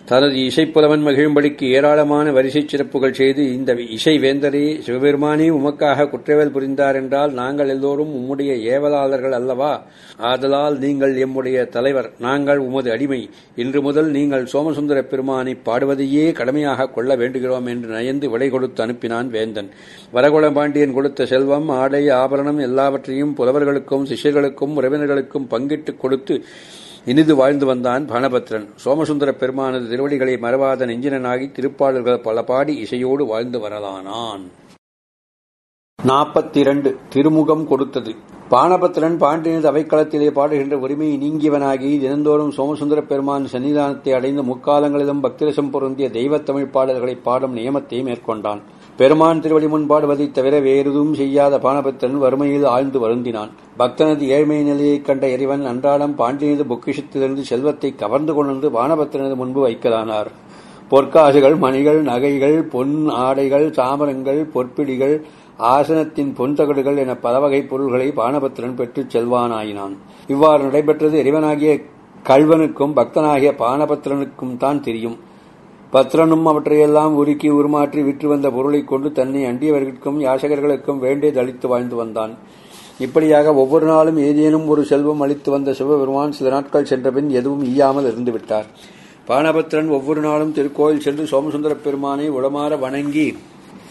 தனது இசைப்புலவன் மகிழும்படிக்கு ஏராளமான வரிசை சிறப்புகள் செய்து இந்த இசை வேந்தரே சிவபெருமானே உமக்காக குற்றவேல் புரிந்தார் என்றால் நாங்கள் எல்லோரும் உம்முடைய ஏவலாளர்கள் அல்லவா? ஆதலால் நீங்கள் எம்முடைய தலைவர் நாங்கள் உமது அடிமை. இன்று முதல் நீங்கள் சோமசுந்தர பெருமானை பாடுவதையே கடமையாக கொள்ள வேண்டுகிறோம் என்று நயந்து விடை கொடுத்து அனுப்பினான் வேந்தன். வரகுல பாண்டியன் கொடுத்த செல்வம் ஆடை ஆபரணம் எல்லாவற்றையும் புலவர்களுக்கும் சிஷ்யர்களுக்கும் உறவினர்களுக்கும் பங்கிட்டுக் கொடுத்து இனிது வாழ்ந்து வந்தான் பணபத்ரன் சோமசுந்தர பெருமானது திருவடிகளை மறவாத நெஞ்சினனாகி திருப்பாளர்கள் பல பாடி இசையோடு வாழ்ந்து வரலானான். நாற்பத்தி இரண்டு திருமுகம் கொடுத்தது. பானபத்திரன் பாண்டியனது அவைக்களத்திலே பாடுகின்ற உரிமையை நீங்கியவனாகி தினந்தோறும் சோமசுந்தர பெருமான் சன்னிதானத்தை அடைந்து முக்காலங்களிலும் பக்திரசம் பொருந்திய தெய்வத் தமிழ் பாடல்களை பாடும் நியமத்தை மேற்கொண்டான். பெருமான் திருவடி முன் பாடுவதைத் தவிர வேறெதுவும் செய்யாத பானபத்திரன் வறுமையில் ஆழ்ந்து வருந்தினான். பக்தனது ஏழ்மை நிலையைக் கண்ட இறைவன் அன்றாடம் பாண்டியனது பொக்கிஷத்திலிருந்து செல்வத்தை கவர்ந்து கொண்டு பானபத்திரனது முன்பு வைக்கலானார். பொற்காசுகள் மணிகள் நகைகள் பொன் ஆடைகள் தாமரங்கள் பொற்பிடிகள் ஆசனத்தின் பொன்தகடுகள் என பல வகை பொருள்களை பானபத்திரன் பெற்றுச் செல்வானாயினான். இவ்வாறு நடைபெற்றது இறைவனாகிய கல்வனுக்கும் பக்தனாகிய பானபத்திரனுக்கும் தான் தெரியும். பத்திரனும் அவற்றையெல்லாம் உருக்கி உருமாற்றி விற்று வந்த பொருளைக் கொண்டு தன்னை அண்டியவர்களுக்கும் யாசகர்களுக்கும் வேண்டே தளித்து வாழ்ந்து வந்தான். இப்படியாக ஒவ்வொரு நாளும் ஏதேனும் ஒரு செல்வம் அளித்து வந்த சிவபெருமான் சில நாட்கள் சென்றபின் எதுவும் ஈயாமல் இருந்துவிட்டார் பானபத்திரன் ஒவ்வொரு நாளும் திருக்கோயில் சென்று சோமசுந்தர பெருமானை உளமாற வணங்கி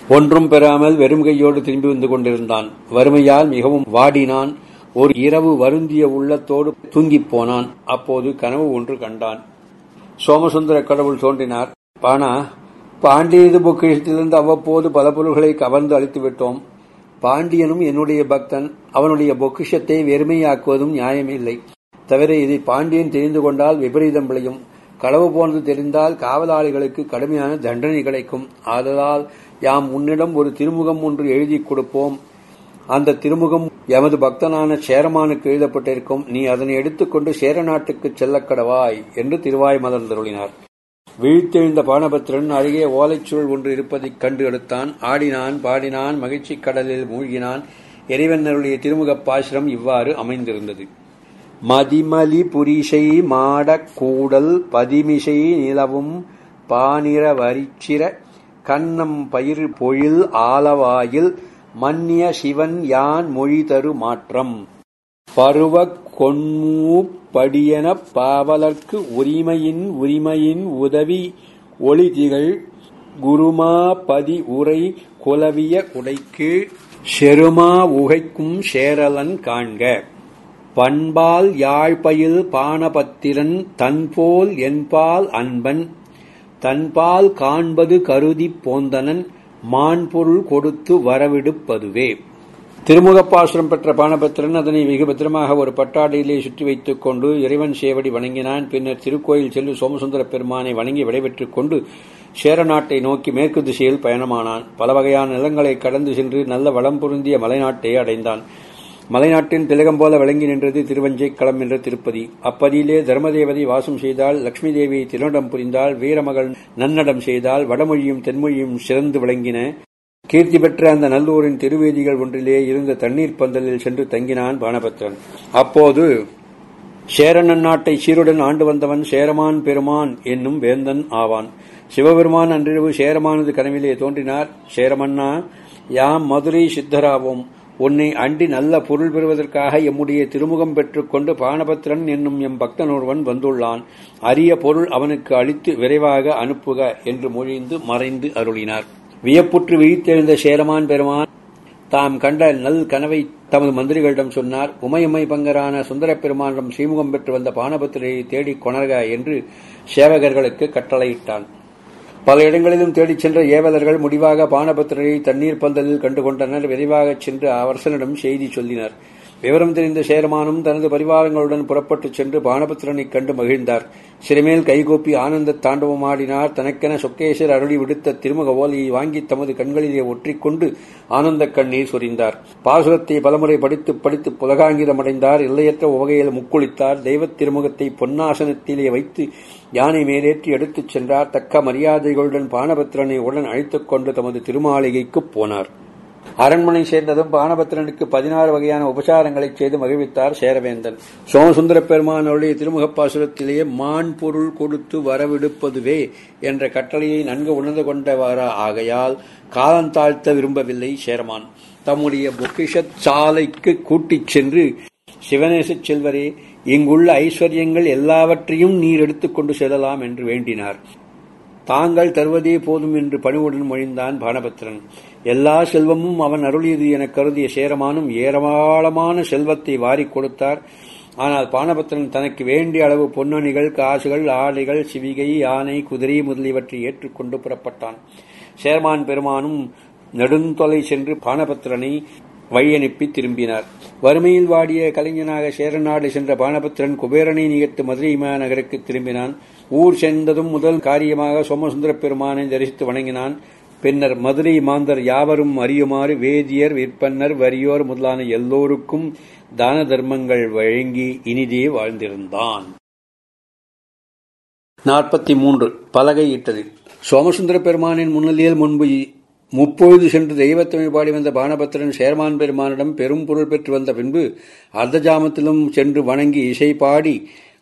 ஒன்றும் பெறாமல் வெறும் கையோடு திரும்பி வந்து கொண்டிருந்தான். வறுமையால் மிகவும் வாடினான். ஒரு இரவு வருந்திய உள்ளத்தோடு தூங்கிப் போனான். அப்போது கனவு ஒன்று கண்டான். சோமசுந்தர கடவுள் தோன்றினார். பானா பாண்டியது பொக்கிஷத்திலிருந்து அவ்வப்போது பல பொருள்களை கவர்ந்து அளித்து விட்டோம். பாண்டியனும் என்னுடைய பக்தன். அவனுடைய பொக்கிஷத்தை வெறுமையாக்குவதும் நியாயமில்லை. தவிர இதை பாண்டியன் தெரிந்து கொண்டால் விபரீதம் விளையும். களவு போனது தெரிந்தால் காவலாளிகளுக்கு கடுமையான தண்டனை கிடைக்கும். ஆதலால் யாம் உன்னிடம் ஒரு திருமுகம் ஒன்று எழுதி கொடுப்போம். அந்த திருமுகம் எமது பக்தனான சேரமானுக்கு எழுதப்பட்டிருக்கும். நீ அதனை எடுத்துக்கொண்டு சேர நாட்டுக்கு செல்லக்கடவாய் என்று திருவாய் மலர்ந்தருளினார் வீழ்த்தெழுந்த பானபத்திரன் அருகே ஓலைச்சுழல் ஒன்று இருப்பதைக் கண்டு எடுத்தான். ஆடினான் பாடினான் மகிழ்ச்சி கடலில் மூழ்கினான். இறைவன்னருடைய திருமுகப் பாசுரம் இவ்வாறு அமைந்திருந்தது. மதிமலி புரிசை மாடக் கூடல் பதிமிசை நிலவும் பானிர வரிச்சிர கண்ணம் பயிர் பொழில் ஆலவாயில் மன்னிய சிவன் யான் மொழி தரு மாற்றம். பருவக் கொன்மூ பாவலர்க்கு உரிமையின் உரிமையின் உதவி ஒளிதிகள் குருமாபதி உரை குலவிய குடைக்கு செருமா உகைக்கும் சேரலன் காண்க. பண்பால் யாழ்பயில் பானபத்திரன் தன்போல் என்பால் அன்பன் தன்பால் காண்பது கருதிப் போந்தனன் மான்பொருள் கொடுத்து வரவிடுப்பதுவே. திருமுகப்பாசுரம் பெற்ற பானபத்திரன் அதனை மிக பத்திரமாக ஒரு பட்டாடையிலே சுற்றி வைத்துக் கொண்டு இறைவன் சேவடி வணங்கினான். பின்னர் திருக்கோயில் சென்று சோமசுந்தர பெருமானை வணங்கி விடைபெற்றுக் கொண்டு சேர நாட்டை நோக்கி மேற்கு திசையில் பயணமானான். பல வகையான நிலங்களை கடந்து சென்று நல்ல வளம் பொருந்திய மலைநாட்டை அடைந்தான். மலைநாட்டின் திலகம் போல விளங்கி நின்றது திருவஞ்சைக்களம் என்ற திருப்பதி. அப்பதியிலே தர்மதேவதை வாசம் செய்தால் லட்சுமி தேவி திருநடம் புரிந்தால் வீரமகள் நன்னடம் செய்தால் வடமொழியும் தென்மொழியும் சிறந்து விளங்கின. கீர்த்தி பெற்ற அந்த நல்லூரின் திருவேதிகள் ஒன்றிலே இருந்த தண்ணீர் பந்தலில் சென்று தங்கினான் பானபத்திரன். அப்போது சேரன் நாட்டை சீருடன் ஆண்டு வந்தவன் சேரமான் பெருமான் என்னும் வேந்தன் ஆவான். சிவபெருமான் அன்றிரவு சேரமானது கனவிலே தோன்றினார். சேரமன்னா யாம் மதுரை சித்தராவோம். உன்னை அண்டி நல்ல பொருள் பெறுவதற்காக எம்முடைய திருமுகம் பெற்றுக்கொண்டு பானபத்திரன் என்னும் எம் பக்தன் ஒருவன் வந்துள்ளான். அரிய பொருள் அவனுக்கு அளித்து விரைவாக அனுப்புக என்று மொழிந்து மறைந்து அருளினார். வியப்புற்று விழித்தெழுந்த சேரமான் பெருமான் தாம் கண்ட நல் கனவை தமது மந்திரிகளிடம் சொன்னார். உமையுமை பங்கரான சுந்தரப் பெருமானிடம் சீமுகம் பெற்று வந்த பானபத்திரையை தேடிக் கொணர்க என்று சேவகர்களுக்கு கட்டளையிட்டான். பல இடங்களிலும் தேடிச் சென்ற ஏவலர்கள் முடிவாக பானபத்திரரை தண்ணீர் பந்தலில் கண்டுகொண்டனர். விரைவாகச் சென்று அரசனிடம் செய்தி சொல்லினர். விவரம் தெரிந்த சேரமானும் தனது பரிவாரங்களுடன் புறப்பட்டுச் சென்று பானபத்திரனை கண்டு மகிழ்ந்தார். சிறுமேல் கைகூப்பி ஆனந்த தாண்டவமாடினார் தனக்கென சொக்கேசர் அருளி விடுத்த திருமுக ஓலையை வாங்கி தமது கண்களிலே ஒற்றிக்கொண்டு ஆனந்த கண்ணீர் சொரிந்தார். பாசுரத்தை பலமுறை படித்து படித்து புலகாங்கிதமடைந்தார் எல்லையற்ற உவகையில் முக்குளித்தார். தெய்வத் திருமுகத்தை பொன்னாசனத்திலே வைத்து யானை மேலேற்றி எடுத்துச் சென்றார். தக்க மரியாதைகளுடன் பானபத்திரனை உடன் அழைத்துக் கொண்டு தமது திருமாளிகைக்குப் போனார். அரண்மனை சேர்ந்ததும் பானபத்திரனுக்கு பதினாறு வகையான உபசாரங்களை செய்து மகிழ்வித்தார் சேரவேந்தன். சோமசுந்தர பெருமான் திருமுகப்பாசுரத்திலேயே மான் பொருள் கொடுத்து வரவிடுப்பதுவே என்ற கட்டளையை நன்கு உணர்ந்து கொண்டவாரா ஆகையால் காலந்தாழ்த்த விரும்பவில்லை சேரமான். தம்முடைய பொக்கிஷ சாலைக்கு கூட்டிச் சென்று சிவநேசச் செல்வரே இங்குள்ள ஐஸ்வர்யங்கள் எல்லாவற்றையும் நீர் எடுத்துக்கொண்டு செல்லலாம் என்று வேண்டினார். தாங்கள் தருவதே போதும் என்று பணிவுடன் மொழிந்தான் பானபத்திரன். எல்லா செல்வமும் அவன் அருளியது என கருதிய சேரமானும் ஏராளமான செல்வத்தை வாரிக் கொடுத்தார். ஆனால் பானபத்திரன் தனக்கு வேண்டிய அளவு பொன்னணிகள் காசுகள் ஆடைகள் சிவிகை யானை குதிரை முதலியவற்றை ஏற்றுக்கொண்டு புறப்பட்டான். சேர்மான் பெருமானும் நெடுந்தொலை சென்று பானபத்திரனை வழியனுப்பி திரும்பினார். வறுமையில் வாடிய கலைஞனாக சேரநாடு சென்ற பானபத்திரன் குபேரனை நிகழ்த்து மதுரை மாநகருக்கு திரும்பினான். ஊர் சேர்ந்ததும் முதல் காரியமாக சோமசுந்தர பெருமானை தரிசித்து வணங்கினான். பின்னர் மதுரை மாந்தர் யாவரும் அறியுமாறு வேதியர் விற்பன்னர் வரியோர் முதலான எல்லோருக்கும் தான தர்மங்கள் வழங்கி இனிதே வாழ்ந்திருந்தான். நாற்பத்தி மூன்று. பலகை இட்டது. சோமசுந்தர பெருமானின் முன்னிலையில் முன்பு முப்பொழுது சென்று தெய்வத்தமிழ் பாடி வந்த பானபத்திரன் சேர்மான் பெருமானிடம் பெரும் பொருள் பெற்று வந்த பின்பு அர்த்தஜாமத்திலும் சென்று வணங்கி இசை பாடி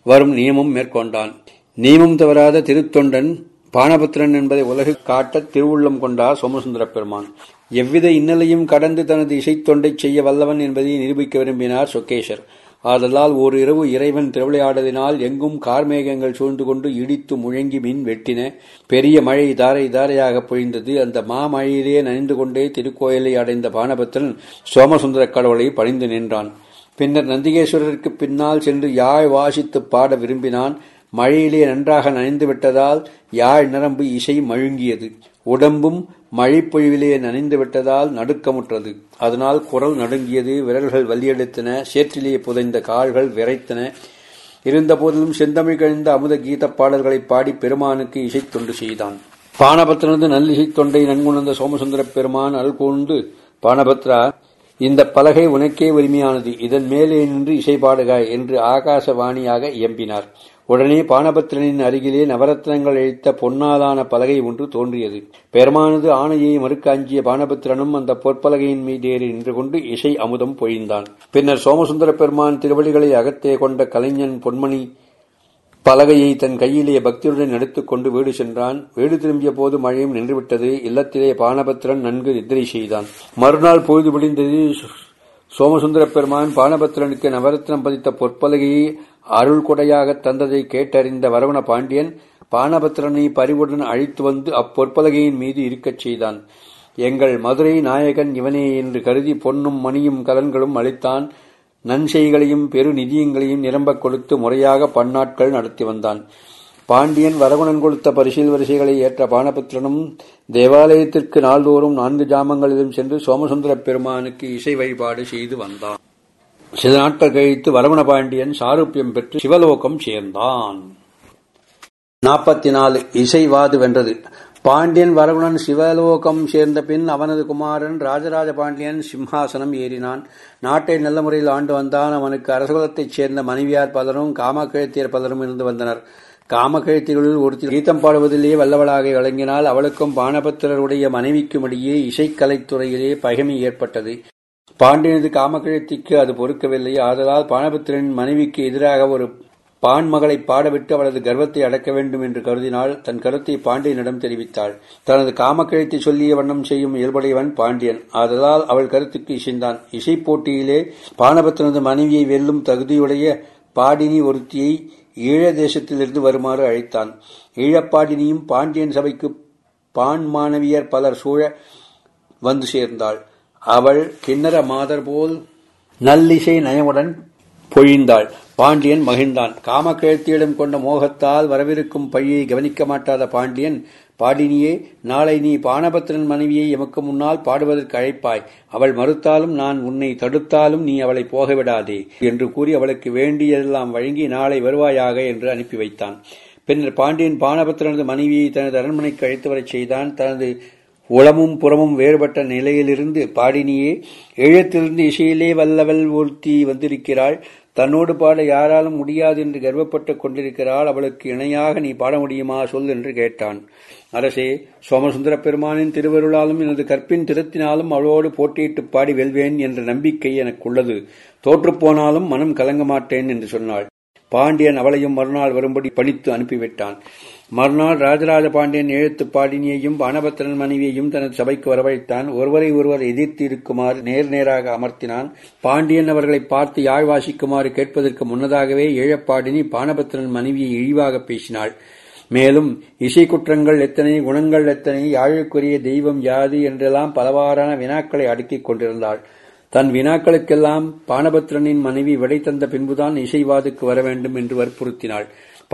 வரும் நியமம் மேற்கொண்டான். நியமம் தவறாத திருத்தொண்டன் பானபத்திரன் என்பதை உலகு காட்ட திருவுள்ளம் கொண்டார் சோமசுந்தர பெருமான். எவ்வித இன்னலையும் கடந்து தனது இசைத்தொண்டை செய்ய வல்லவன் என்பதை நிரூபிக்க விரும்பினார் சொக்கேஷர் ஆதலால் ஓர் இரவு இறைவன் திருவிளையாடலினால் எங்கும் கார்மேகங்கள் சூழ்ந்து கொண்டு இடித்து முழங்கி மின் வெட்டின பெரிய மழை தாரை தாரையாக பொழிந்தது. அந்த மாமழையிலே நனைந்து கொண்டே திருக்கோயிலை அடைந்த பானபத்திரன் சோமசுந்தர கடவுளை பணிந்து நின்றான். பின்னர் நந்திகேஸ்வரருக்கு பின்னால் சென்று யாழ் வாசித்து பாட விரும்பினான். மழையிலே நன்றாக நனைந்து விட்டதால் யாழ் நரம்பு இசை மழுங்கியது. உடம்பும் மழைப்பொழிவிலே நனைந்து விட்டதால் நடுக்கமுற்றது. அதனால் குரல் நடுங்கியது விரல்கள் வலியெடுத்தன சேற்றிலேயே புதைந்த கால்கள் விரைத்தன. இருந்தபோதிலும் செந்தமிழ் கழிந்த அமுத கீத பாடல்களை பாடி பெருமானுக்கு இசைத்தொண்டு செய்தான். பானபத்திரனது நல்லிசை தொண்டை நன்குணர்ந்த சோமசுந்தர பெருமான் அருள் கூர்ந்து பானபத்ரா இந்த பலகை உனக்கே உரிமையானது. இதன் மேலே நின்று இசை பாடுக என்று ஆகாசவாணியாக எம்பினார் உடனே பானபத்திரனின் அருகிலே நவரத்னங்கள் அழித்த பொன்னாலான பலகை ஒன்று தோன்றியது. பெருமானது ஆணையை மறுக்க அஞ்சிய பானபத்திரனும் அந்த பொற்பலகையின் மீதேறி நின்று கொண்டு இசை அமுதம் பொழிந்தான். பின்னர் சோமசுந்தர பெருமான் திருவடிகளை அகத்தே கொண்ட கலைஞன் பொன்மணி பலகையை தன் கையிலே பக்தியுடன் எடுத்துக்கொண்டு வீடு சென்றான். வீடு திரும்பிய போது மழையும் நின்றுவிட்டது. இல்லத்திலே பானபத்திரன் நன்கு நித்திரை செய்தான். மறுநாள் பொழுது விடிந்தது. சோமசுந்தர பெருமான் பானபத்திரனுக்கு நவரத்னம் பதித்த பொற்பலகையை அருள் கொடையாக தந்ததை கேட்டறிந்த வரவண பாண்டியன் பானபத்திரனை பரிவுடன் அழைத்து வந்து அப்பொற்பலகையின் மீது இருக்கச் செய்தான். எங்கள் மதுரை நாயகன் இவனே என்று கருதி பொன்னும் மணியும் கலன்களும் அளித்தான். நன்செய்களையும் பெரு நிதியங்களையும் நிரம்பக் கொடுத்து முறையாக பன்னாட்கள் நடத்தி வந்தான். பாண்டியன் வரகுணன் கொடுத்த பரிசீல் வரிசைகளை ஏற்ற பானபுத்திரனும் தேவாலயத்திற்கு நாள்தோறும் நான்கு ஜாமங்களிலும் சென்று சோமசுந்தர பெருமானுக்கு இசை வழிபாடு செய்து வந்தான். சில நாட்கள் கழித்து வரவண பாண்டியன் சாருப்பியம் பெற்று சிவலோகம் சேர்ந்தான். நாற்பத்தி நாலு இசைவாது வென்றது. பாண்டியன் வரகுணன் சிவலோகம் சேர்ந்த பின் அவனது குமாரன் ராஜராஜ பாண்டியன் சிம்ஹாசனம் ஏறினான். நாட்டை நல்ல முறையில் ஆண்டு வந்தான். அவனுக்கு அரசகுலத்தைச் சேர்ந்த மனைவியார் பலரும் காமக்கிழத்தியர் பலரும் இருந்து வந்தனர். காமகிழத்திகளில் ஒருத்தர் கீதம் பாடுவதிலேயே வல்லவளாக விளங்கினால் அவளுக்கும் பானபத்திரருடைய மனைவிக்கும் இடையே இசைக்கலைத்துறையிலே பகைமை ஏற்பட்டது. பாண்டியனது காமகிழத்திக்கு அது பொறுக்கவில்லை ஆதலால் பானபத்திரனின் மனைவிக்கு எதிராக ஒரு பான்மகளைப் பாடவிட்டு அவளது கர்வத்தை அடக்க வேண்டும் என்று கருதினாள் தன் கருத்தை பாண்டியனிடம் தெரிவித்தாள். தனது காமக்கிழத்தை சொல்லிய வண்ணம் செய்யும் இயல்புடையவன் பாண்டியன். ஆதலால் அவள் கருத்துக்கு இசைந்தான். இசைப் போட்டியிலே பானபத்திரனது மனைவியை வெல்லும் தகுதியுடைய பாடினி ஒருத்தியை ஈழ தேசத்திலிருந்து வருமாறு அழைத்தான். ஈழப்பாடினியும் பாண்டியன் சபைக்கு பான் மாணவியர் பலர் சூழ வந்து சேர்ந்தாள். அவள் கிண்ணற மாதர் போல் நல்லிசை நயமுடன் பொழிந்தாள். பாண்டியன் மகிழ்ந்தான். காமக்கிழத்தியிடம் கொண்ட மோகத்தால் வரவிருக்கும் பழியை கவனிக்க மாட்டாத பாண்டியன் பாடினியே நாளை நீ பானபத்திரன் மனைவியை எமக்கு முன்னால் பாடுவதற்கு அழைப்பாய். அவள் மறுத்தாலும் நான் உன்னை தடுத்தாலும் நீ அவளை போகவிடாதே என்று கூறி அவளுக்கு வேண்டியதெல்லாம் வழங்கி நாளை வருவாயாக என்று அனுப்பி வைத்தான். பின்னர் பாண்டியன் பானபத்திரனது மனைவியை தனது அரண்மனைக்கு அழைத்து வரச் செய்தான். தனது உளமும் புறமும் வேறுபட்ட நிலையிலிருந்து பாடினியே எழுத்திலிருந்து இசையிலே வல்லவல் ஒருத்தி வந்திருக்கிறாள். தன்னோடு பாட யாராலும் முடியாது என்று கர்வப்பட்டு கொண்டிருக்கிறாள். அவளுக்கு இணையாக நீ பாட முடியுமா சொல் என்று கேட்டான். அரசே சோமசுந்தர பெருமானின் திருவருளாலும் எனது கற்பின் திறத்தினாலும் அவளோடு போட்டியிட்டு பாடி வெல்வேன் என்ற நம்பிக்கை எனக்குள்ளது. தோற்றுப்போனாலும் மனம் கலங்க மாட்டேன் என்று சொன்னாள். பாண்டியன் அவளையும் மறுநாள் வரும்படி பழித்து அனுப்பிவிட்டான். மறுநாள் ராஜராஜ பாண்டியன் எழுத்து பாடினியையும் பானபத்திரன் மனைவியையும் தனது சபைக்கு வரவழைத்தான். ஒருவரை ஒருவர் எதிர்த்து இருக்குமாறு நேர் நேராக அமர்த்தினான். பாண்டியன் அவர்களை பார்த்து யாழ் வாசிக்குமாறு கேட்பதற்கு முன்னதாகவே ஏழப்பாடினி பானபத்திரன் மனைவியை இழிவாக பேசினாள். மேலும் இசை குற்றங்கள் எத்தனை குணங்கள் எத்தனை யாழுக்குரிய தெய்வம் யாது என்றெல்லாம் பலவாறான வினாக்களை அடுக்கிக் கொண்டிருந்தாள். தன் வினாக்களுக்கெல்லாம் பானபத்திரனின் மனைவி விடை தந்த பின்புதான் இசைவாதுக்கு வர வேண்டும் என்று வற்புறுத்தினாள்.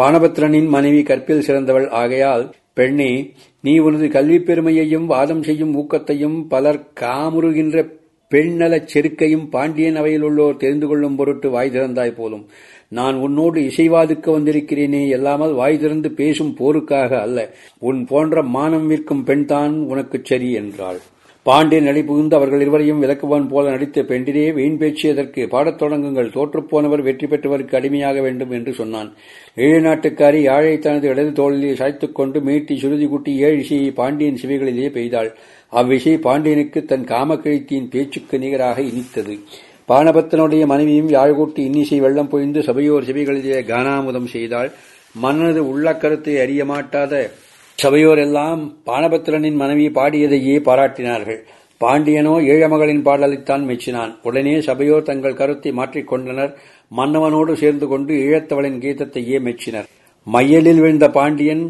பானபத்திரனின் மனைவி கற்பில் சிறந்தவள் ஆகையால் பெண்ணே நீ உனது கல்விப் பெருமையையும் வாதம் செய்யும் ஊக்கத்தையும் பலர் காமுறுகின்ற பெண்ணலச் செருக்கையும் பாண்டியன் அவையில் உள்ளோர் தெரிந்து கொள்ளும் பொருட்டு வாய் திறந்தாய் போலும். நான் உன்னோடு இசைவாதுக்கு வந்திருக்கிறேனே எல்லாமல் வாய் திறந்து பேசும் போருக்காக அல்ல. உன் போன்ற மானம் விற்கும் பெண்தான் உனக்குச் சரி என்றாள். பாண்டியன் நடி புகுந்து அவர்கள் இருவரையும் விளக்குவான் போல நடித்த பெண்டிரே வீண் பேச்சியதற்கு பாடத் தொடங்குங்கள். தோற்றுப்போனவர் வெற்றி பெற்றவருக்கு அடிமையாக வேண்டும் என்று சொன்னான். ஏழு நாட்டுக்காரி யாழை தனது இடது தோளிலே சாய்த்துக் கொண்டு மீட்டி சுருதி குட்டி ஏழு இசையை பாண்டியன் சிவைகளிலே பெய்தாள். அவ்விசை பாண்டியனுக்கு தன் காமக்கிழத்தியின் பேச்சுக்கு நிகராக இனித்தது. பானபத்தனுடைய மனைவியும் யாழ்கூட்டி இன்னிசை வெள்ளம் பொய்ந்து சபையோர் சிவைகளிலே கானாமுதம் செய்தாள். மன்னது உள்ள கருத்தை அறிய மாட்டாத சபையோர் எல்லாம் பானபத்திரனின் மனைவி பாடியதையே பாராட்டினார்கள். பாண்டியனோ ஏழமகளின் பாடலைத்தான் மெச்சினான். உடனே சபையோர் தங்கள் கருத்தை மாற்றிக்கொண்டனர் மன்னவனோடு சேர்ந்து கொண்டு ஈழத்தவளின் கீதத்தையே மெச்சினர். மையலில் விழுந்த பாண்டியன்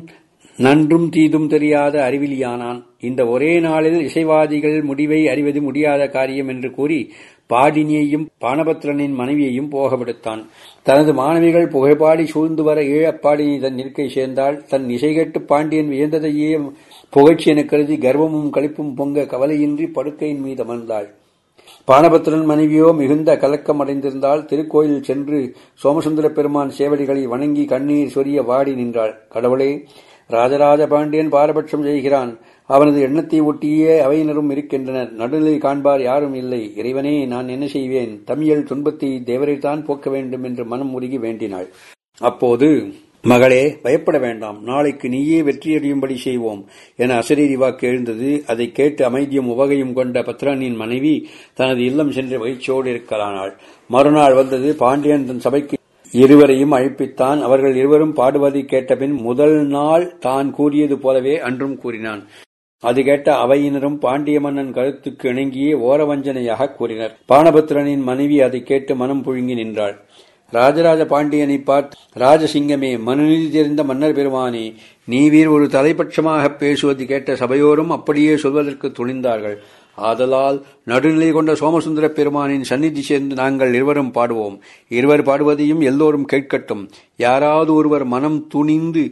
நன்றும் தீதும் தெரியாத அறிவிலியானான். இந்த ஒரே நாளில் இசைவாதிகள் முடிவை அறிவது முடியாத காரியம் என்று கூறி பாடினியையும் பானபத்திரனின் மனைவியையும் போகவிடுத்தான். தனது மாணவிகள் புகைப்பாடி சூழ்ந்து வர ஈழப்பாடினி தன் இருக்கை சேர்ந்தாள். தன் இசை கேட்டு பாண்டியன் வியந்ததையே புகழ்ச்சி என கருதி கர்வமும் களிப்பும் பொங்க கவலையின்றி படுக்கையின் மீது அமர்ந்தாள். பானபத்திரன் மனைவியோ மிகுந்த கலக்கம் அடைந்திருந்தால் திருக்கோயில் சென்று சோமசுந்தர பெருமான் சேவடிகளை வணங்கி கண்ணீர் சொரிய வாடி நின்றாள். கடவுளே ராஜராஜ பாண்டியன் பாரபட்சம் செய்கிறான். அவனது எண்ணத்தை ஒட்டியே அவையினரும் இருக்கின்றனர். நடுநிலை காண்பார் யாரும் இல்லை. இறைவனே நான் என்ன செய்வேன்? தமிழ் துன்பத்தை தேவரைத்தான் போக்க வேண்டும் என்று மனம் உருகி வேண்டினாள். அப்போது மகளே பயப்பட வேண்டாம். நாளைக்கு நீயே வெற்றியடையும்படி செய்வோம் என அசரீரி வாக்கு எழுந்தது. அதை கேட்டு அமைதியும் உவகையும் கொண்ட பத்ராணியின் மனைவி தனது இல்லம் சென்று மகிழ்ச்சியோடு இருக்கலானாள். மறுநாள் வந்தது பாண்டியன் தன் சபைக்கு இருவரையும் அழைப்பித்தான். அவர்கள் இருவரும் பாடுவதை கேட்டபின் முதல் நாள் தான் கூறியது போலவே அன்றும் கூறினான். அது கேட்ட அவையினரும் பாண்டிய மன்னன் கருத்துக்கு இணங்கியே ஓரவஞ்சனையாக கூறினர். பானபத்திரனின் மனைவி அதை கேட்டு மனம் புழுங்கி நின்றாள். ராஜராஜ பாண்டியனை பார்த்து ராஜசிங்கமே மனுநீதி தெரிந்த மன்னர் பெருமானே நீவீர் ஒரு தலைபட்சமாக பேசுவது கேட்ட சபையோரும் அப்படியே சொல்வதற்கு துணிந்தார்கள். ஆதலால் நடுநிலை கொண்ட சோமசுந்தர பெருமானின் சந்நிதி சேர்ந்து நாங்கள் இருவரும் பாடுவோம். இருவர் பாடுவதையும் எல்லோரும் கேட்கட்டும். யாராவது ஒருவர் மனம் துணிந்து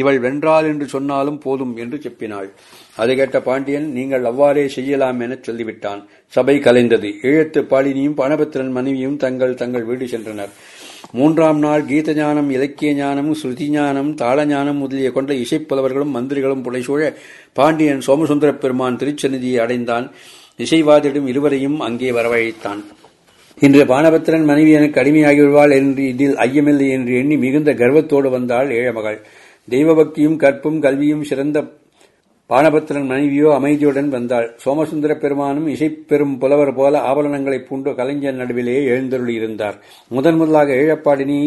இவள் வென்றாள் என்று சொன்னாலும் போதும் என்று செப்பினாள். அதை கேட்ட பாண்டியன் நீங்கள் அவ்வாறே செய்யலாம் என சொல்லிவிட்டான். சபை கலைந்தது. ஈழத்து பாலினியும் பணபத்திரன் மனைவியும் தங்கள் தங்கள் வீடு சென்றனர். மூன்றாம் நாள் கீத ஞானம் இலக்கிய ஞானம் ஸ்ருதி ஞானம் தாள ஞானம் முதலிய கொண்ட இசைப்புலவர்களும் மந்திரிகளும் புடைசூழ பாண்டியன் சோமசுந்தர பெருமான் திருச்சநிதியை அடைந்தான். இசைவாதிடும் இருவரையும் அங்கே வரவழைத்தான். இன்று பானபத்திரன் மனைவி எனக்கு அடிமையாகிவிடுவாள் என்று இதில் ஐயமில்லை என்று எண்ணி மிகுந்த கர்வத்தோடு வந்தாள் ஏழமகள் தெய்வபக்தியும் கற்பும் கல்வியும் சிறந்த பானபத்திரன் மனைவியோ அமைதியுடன் வந்தாள். சோமசுந்தர பெருமானும் இசைப்பெரும் புலவர் போல ஆபரணங்களை பூண்டு கலைஞர் நடுவிலேயே எழுந்தருளியிருந்தார் முதன் முதலாக ஏழப்பாடினி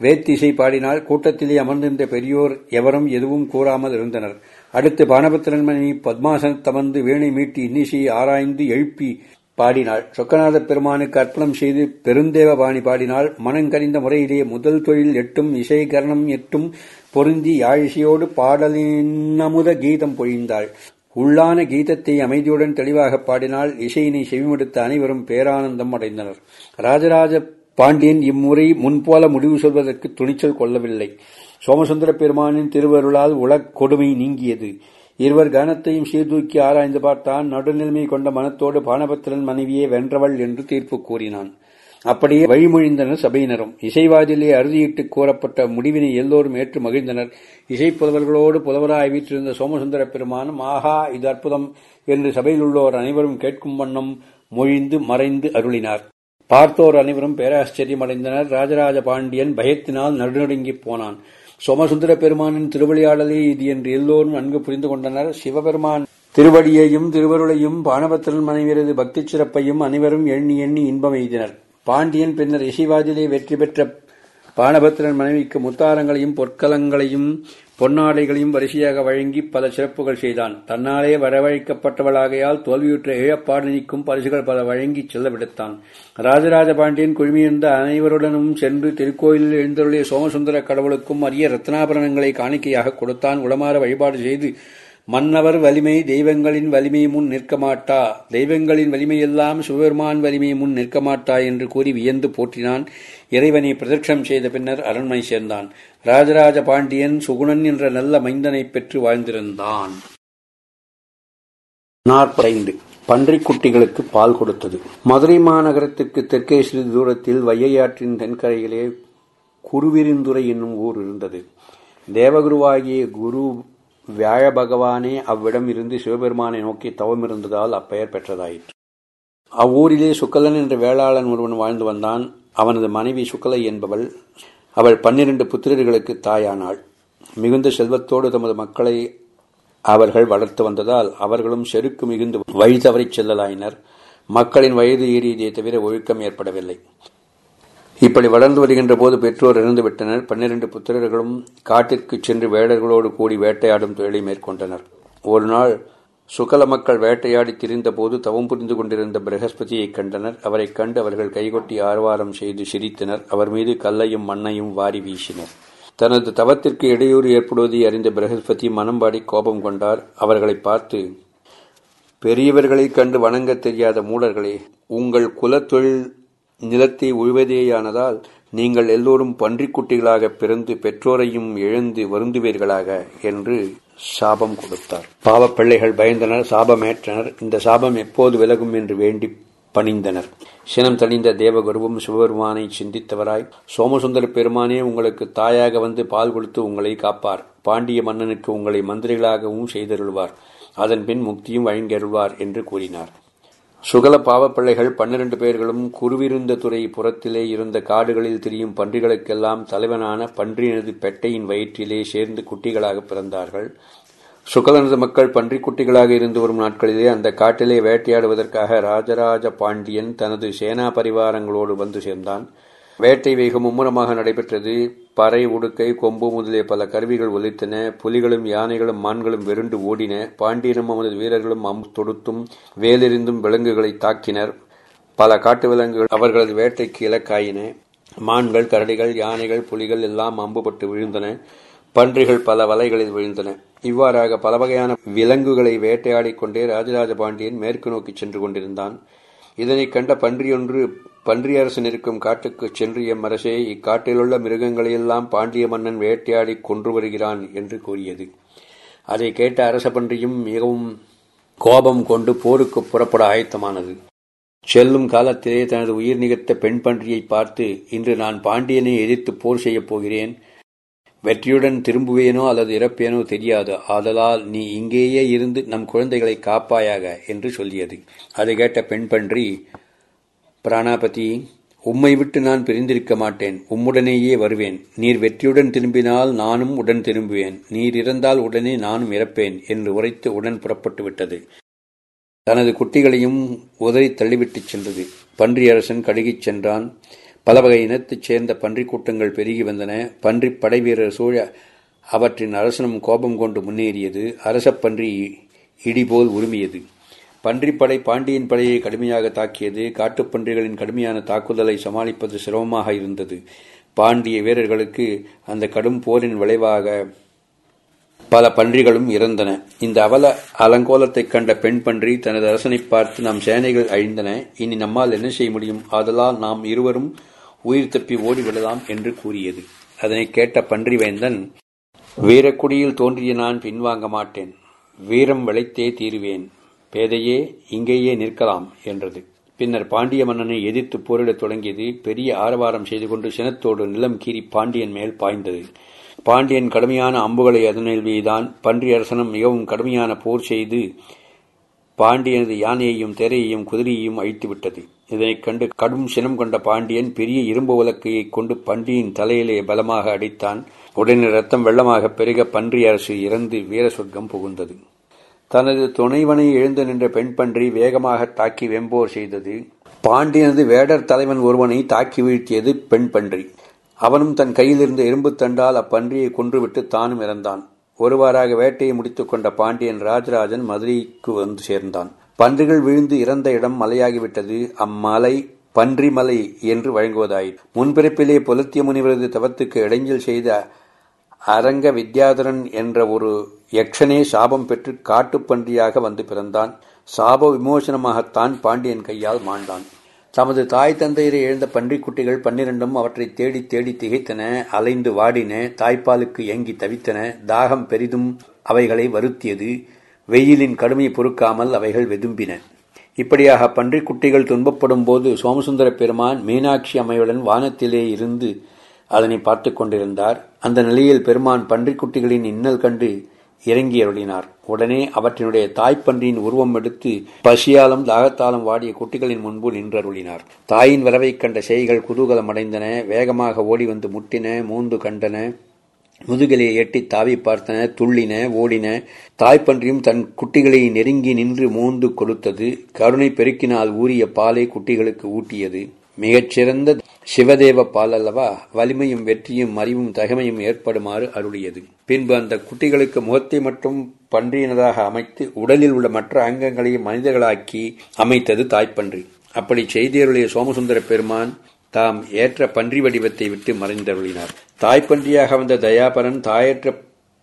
வேத்திசை பாடினால் கூட்டத்திலே அமர்ந்திருந்த பெரியோர் எவரும் எதுவும் கூறாமல் இருந்தனர். அடுத்து பானபத்திரன் மனைவி பத்மாசனத்தமர்ந்து வீணை மீட்டி இன்னிசையை ஆராய்ந்து எழுப்பி பாடினாள். சொக்கநாத பெருமானுக்கு அர்ப்பணம் செய்து பெருந்தேவ பாணி பாடினாள் மனங்கறிந்த முறையிலே முதல் தொழில் எட்டும் இசை கரணம் எட்டும் பொருந்தி யாழிசையோடு பாடலினமுத கீதம் பொழிந்தாள். உள்ளான கீதத்தை அமைதியுடன் தெளிவாக பாடினால் இசையினை செவிமடுத்த அனைவரும் பேரானந்தம் அடைந்தனர். ராஜராஜ பாண்டியன் இம்முறை முன்போல முடிவு சொல்வதற்கு துணிச்சல் கொள்ளவில்லை. சோமசுந்தர பெருமானின் திருவருளால் உலக் கொடுமை நீங்கியது. இருவர் கனத்தையும் சீர்தூக்கி ஆராய்ந்து பார்த்தான் நடுநிலைமை கொண்ட மனத்தோடு பானபத்திரன் மனைவியே வென்றவள் என்று தீர்ப்பு கூறினான். அப்படியே வழிமொழிந்தனர் சபையினரும். இசைவாதிலே அறுதியிட்டு கூறப்பட்ட முடிவினை எல்லோரும் ஏற்று மகிழ்ந்தனர். இசைப்புலவர்களோடு புலவராய் வீற்றிருந்த சோமசுந்தர பெருமானும் ஆஹா இது அற்புதம் என்று சபையில் உள்ளோர் அனைவரும் கேட்கும் வண்ணம் மொழிந்து மறைந்து அருளினார். பார்த்தோர் அனைவரும் பேராச்சரியமடைந்தனர் ராஜராஜ பாண்டியன் பயத்தினால் நடுநடுங்கிப் போனான். சோமசுந்தர பெருமானின் திருவிளையாடலே இது என்று எல்லோரும் நன்கு புரிந்து கொண்டனர். சிவபெருமான் திருவடியையும் திருவருளையும் பானபத்திரன் மனைவியரது பக்தி சிறப்பையும் அனைவரும் எண்ணி எண்ணி இன்பம் எய்தினர். பாண்டியன் பின்னர் இசைவாதிலே வெற்றி பெற்ற பானபத்திரன் மனைவிக்கு முத்தாரங்களையும் பொற்கலங்களையும் பொன்னாடைகளையும் வரிசையாக வழங்கி பல சிறப்புகள் செய்தான். தன்னாலே வரவழைக்கப்பட்டவளாகையால் தோல்வியுற்ற இழப்பாடினிக்கும் பரிசுகள் பல வழங்கி செல்ல விடுத்தான் ராஜராஜ பாண்டியன் குழுமியிருந்த அனைவருடனும் சென்று திருக்கோயிலில் எழுந்தருளிய சோமசுந்தர கடவுளுக்கும் அரிய ரத்னாபரணங்களை காணிக்கையாக கொடுத்தான். உளமாற வழிபாடு செய்து மன்னவர் வலிமை தெய்வங்களின் வலிமை முன் நிற்க மாட்டா தெய்வங்களின் வலிமையெல்லாம் சிவபெருமான் வலிமை முன் நிற்க மாட்டா என்று கூறி வியந்து போற்றினான். இறைவனை பிரதட்சம் செய்த பின்னர் அரண்மனை சேர்ந்தான். ராஜராஜ பாண்டியன் சுகுணன் என்ற நல்ல மைந்தனை பெற்று வாழ்ந்திருந்தான். நாற்பத்தைந்து பன்றிக்குட்டிகளுக்கு பால் கொடுத்தது. மதுரை மாநகரத்திற்கு தெற்கே சிறிது தூரத்தில் வையையாற்றின் தென்கரையிலே குருவிருந்துரை என்னும் ஊர் இருந்தது. தேவகுருவாகிய குரு வியாழ பகவானே அவ்விடம் இருந்து சிவபெருமானை நோக்கி தவம் இருந்ததால் அப்பெயர் பெற்றதாயிற்று. அவ்வூரிலே சுக்கலன் என்ற வேளாளன் ஒருவன் வாழ்ந்து வந்தான். அவனது மனைவி சுக்கலை என்பவள் அவள் பன்னிரண்டு புத்திரர்களுக்கு தாயானாள். மிகுந்த செல்வத்தோடு தமது மக்களை அவர்கள் வளர்த்து வந்ததால் அவர்களும் செருக்கு மிகுந்து வழி தவறிச் செல்லலாயினர். மக்களின் வயது ஏறியதே தவிர ஒழுக்கம் ஏற்படவில்லை. இப்படி வளர்ந்து வருகின்ற போது பெற்றோர் இறந்துவிட்டனர் பன்னிரண்டு புத்திரர்களும் காட்டிற்கு சென்று வேடர்களோடு கூடி வேட்டையாடும் தொழிலை மேற்கொண்டனர். ஒரு நாள் சுகல மக்கள் வேட்டையாடி திரிந்தபோது தவம் புரிந்து கொண்டிருந்த பிரகஸ்பதியை கண்டனர். அவரைக் கண்டு அவர்கள் கைகொட்டி ஆர்வாரம் செய்து சிரித்தனர். அவர் மீது கல்லையும் மண்ணையும் வாரி வீசினர். தனது தவத்திற்கு இடையூறு ஏற்படுவதை அறிந்த பிரகஸ்பதி மனம்பாடி கோபம் கொண்டார். அவர்களை பார்த்து பெரியவர்களைக் கண்டு வணங்க தெரியாத மூடர்களே உங்கள் குலத்தொழில் நிலத்தை உழுவதேயானதால் நீங்கள் எல்லோரும் பன்றிக்குட்டிகளாக பிறந்து பெற்றோரையும் இழந்து வருந்துவீர்களாக என்று சாபம் கொடுத்தார். பாவப் பிள்ளைகள் பயந்தனர் சாபமேற்றனர். இந்த சாபம் எப்போது விலகும் என்று வேண்டி பணிந்தனர். சினம் தணிந்த தேவகுருவும் சிவபெருமானை சிந்தித்தவராய் சோமசுந்தர பெருமானே உங்களுக்கு தாயாக வந்து பால் கொடுத்து உங்களை காப்பார். பாண்டிய மன்னனுக்கு உங்களை மந்திரிகளாகவும் செய்தருள்வார். அதன் பின் முக்தியும் வழங்கியருள்வார் என்று கூறினார். சுகல பாவப்பிள்ளைகள் பன்னிரண்டு பேர்களும் குருவிருந்த துறை புறத்திலே இருந்த காடுகளில் திரியும் பன்றிகளுக்கெல்லாம் தலைவனான பன்றியினது பெட்டையின் வயிற்றிலே சேர்ந்து குட்டிகளாக பிறந்தார்கள். சுகலனது மக்கள் பன்றி குட்டிகளாக இருந்து வரும் நாட்களிலே அந்த காட்டிலே வேட்டையாடுவதற்காக ராஜராஜ பாண்டியன் தனது சேனா பரிவாரங்களோடு வந்து சேர்ந்தான். வேட்டை வேகம் மும்முரமாக நடைபெற்றது. பறை உடுக்கை கொம்பு முதலிய பல கருவிகள் ஒலித்தன. புலிகளும் யானைகளும் மான்களும் வெருண்டு ஓடின. பாண்டியனும் அவனது வீரர்களும் அம்பு தொடுத்தும் வேலெறிந்தும் விலங்குகளை தாக்கினர். பல காட்டு விலங்குகள் அவர்களது வேட்டைக்கு இலக்காயின. மான்கள் கரடிகள் யானைகள் புலிகள் எல்லாம் அம்புபட்டு விழுந்தன. பன்றிகள் பல வலைகளில் விழுந்தன. இவ்வாறாக பல வகையான விலங்குகளை வேட்டையாடிக் கொண்டே ராஜராஜ பாண்டியன் மேற்கு நோக்கி சென்று கொண்டிருந்தான். இதனைக் கண்ட பன்றியொன்று பன்றி அரசன் இருக்கும் காட்டுக்குச் சென்று எம் அரசே இக்காட்டிலுள்ள மிருகங்களையெல்லாம் பாண்டிய மன்னன் வேட்டையாடி கொன்று வருகிறான் என்று கூறியது. அதை கேட்ட அரச பன்றியும் மிகவும் கோபம் கொண்டு போருக்கு புறப்பட ஆயத்தமானது. செல்லும் காலத்திலே தனது உயிர் நிகழ்த்த பெண் பன்றியை பார்த்து இன்று நான் பாண்டியனை எதிர்த்து போர் செய்யப் போகிறேன். வெற்றியுடன் திரும்புவேனோ அல்லது இறப்பேனோ தெரியாது. ஆதலால் நீ இங்கேயே இருந்து நம் குழந்தைகளை காப்பாயாக என்று சொல்லியது. அதை கேட்ட பெண் பன்றி பிராணாபதி உம்மை விட்டு நான் பிரிந்திருக்க மாட்டேன். உம்முடனேயே வருவேன். நீர் வெற்றியுடன் திரும்பினால் நானும் உடன் திரும்புவேன். நீர் இறந்தால் உடனே நானும் இறப்பேன் என்று உரைத்து உடன் புறப்பட்டு விட்டது. தனது குட்டிகளையும் உதறி தள்ளிவிட்டுச் சென்றது. பன்றி அரசன் கடுகிச் சென்றான். பல வகை இனத்தைச் சேர்ந்த பன்றி கூட்டங்கள் பெருகி வந்தன. பன்றி படை வீரர் சூழ அவற்றின் அரசனும் கோபம் கொண்டு முன்னேறியது. அரசப்பன்றி இடிபோல் உரிமையது. பன்றிப்படை பாண்டியன் படையை கடுமையாக தாக்கியது. காட்டுப்பன்றிகளின் கடுமையான தாக்குதலை சமாளிப்பது சிரமமாக இருந்தது. பாண்டிய வீரர்களுக்கு அந்த கடும் போரின் விளைவாக பல பன்றிகளும் இறந்தன. இந்த அவல அலங்கோலத்தைக் கண்ட பெண் பன்றி தனது அரசனை பார்த்து நம் சேனைகள் அழிந்தன. இனி நம்மால் என்ன செய்ய முடியும்? ஆதலால் நாம் இருவரும் உயிர் தப்பி ஓடிவிடலாம் என்று கூறியது. அதனை கேட்ட பன்றி வேந்தன் வீரக்குடியில் தோன்றிய நான் பின்வாங்க மாட்டேன். வீரம் விளைத்தே தீருவேன். பேதையே இங்கேயே நிற்கலாம் என்றது. பின்னர் பாண்டிய மன்னனை எதிர்த்து போரிடத் தொடங்கியது. பெரிய ஆரவாரம் செய்து கொண்டு சினத்தோடு நிலம் கீறி பாண்டியன் மேல் பாய்ந்தது. பாண்டியன் கடுமையான அம்புகளை அதனில் வீதான். பன்றி அரசனும் மிகவும் கடுமையான போர் செய்து பாண்டியனது யானையையும் திரையையும் குதிரையையும் அழித்துவிட்டது. இதனைக் கண்டு கடும் சினம் கொண்ட பாண்டியன் பெரிய இரும்பு உலக்கையைக் கொண்டு பன்றியின் தலையிலே பலமாக அடித்தான். உடனே ரத்தம் வெள்ளமாக பெருக பன்றி அரசு இறந்து வீர சொர்க்கம் புகுந்தது. தனது துணைவனை எழுந்து நின்ற பெண் பன்றி வேகமாக தாக்கி வெம்போர் செய்தது. பாண்டியனது வேடர் தலைவன் ஒருவனை தாக்கி வீழ்த்தியது பெண் பன்றி. அவனும் தன் கையிலிருந்த இரும்பு தண்டால் அப்பன்றியை கொன்றுவிட்டு தானும் இறந்தான். ஒருவாறாக வேட்டையை முடித்துக் கொண்ட பாண்டியன் ராஜராஜன் மதுரைக்கு வந்து சேர்ந்தான். பன்றிகள் விழுந்து இறந்த இடம் மலையாகிவிட்டது. அம்மலை பன்றிமலை என்று வழங்குவதாயிற்று முன்பிறப்பிலே புலத்திய முனிவரது தவத்துக்கு இடைஞ்சல் செய்த அரங்க வித்யாதரன் என்ற ஒரு யக்ஷனே சாபம் பெற்று காட்டுப்பன்றியாக வந்து பிறந்தான். சாப விமோசனமாகத்தான் பாண்டியன் கையால் மாண்டான். தமது தாய் தந்தையரை எழுந்த பன்றிக்குட்டிகள் பன்னிரண்டும் அவற்றை தேடி தேடி திகைத்தன அலைந்து வாடின தாய்ப்பாலுக்கு ஏங்கி தவித்தன தாகம் பெரிதும் அவைகளை வருத்தியது. வெயிலின் கடுமையை பொறுக்காமல் அவைகள் வெதும்பின. இப்படியாக பன்றிக்குட்டிகள் துன்பப்படும் போது சோமசுந்தர பெருமான் மீனாட்சி அம்மையுடன் வானத்திலே இருந்து அதனை பார்த்து கொண்டிருந்தார். அந்த நிலையில் பெருமான் பன்றிக்குட்டிகளின் இன்னல் கண்டு இறங்கி அருளினார் உடனே அவற்றினுடைய தாய்ப்பன்றியின் உருவம் எடுத்து பசியாலும் தாகத்தாலும் வாடிய குட்டிகளின் முன்பு நின்றருளினார். தாயின் வரவைக் கண்ட செய்கள் குதூகலம் அடைந்தன வேகமாக ஓடி வந்து முட்டின மூந்து கண்டன. முதுகலை எட்டி தாவி பார்த்தன துள்ளின ஓடின. தாய்ப்பன்றியும் தன் குட்டிகளை நெருங்கி நின்று மூந்து கொடுத்தது கருணை பெருக்கினால் ஊறிய பாலை குட்டிகளுக்கு ஊட்டியது. மிகச்சிறந்த சிவதேவ பால் அல்லவா? வலிமையும் வெற்றியும் அறிவும் தகமையும் ஏற்படுமாறு அருளியது. பின்பு அந்த குட்டிகளுக்கு முகத்தை மட்டும் பன்றியினதாக அமைத்து உடலில் உள்ள மற்ற அங்கங்களையும் மனிதர்களாக்கி அமைத்தது தாய்ப்பன்றி. அப்படி செய்தியருடைய சோமசுந்தர பெருமான் தாம் ஏற்ற பன்றி வடிவத்தை விட்டு மறைந்தருளினார். தாய்ப்பன்றியாக வந்த தயாபரன் தாயற்ற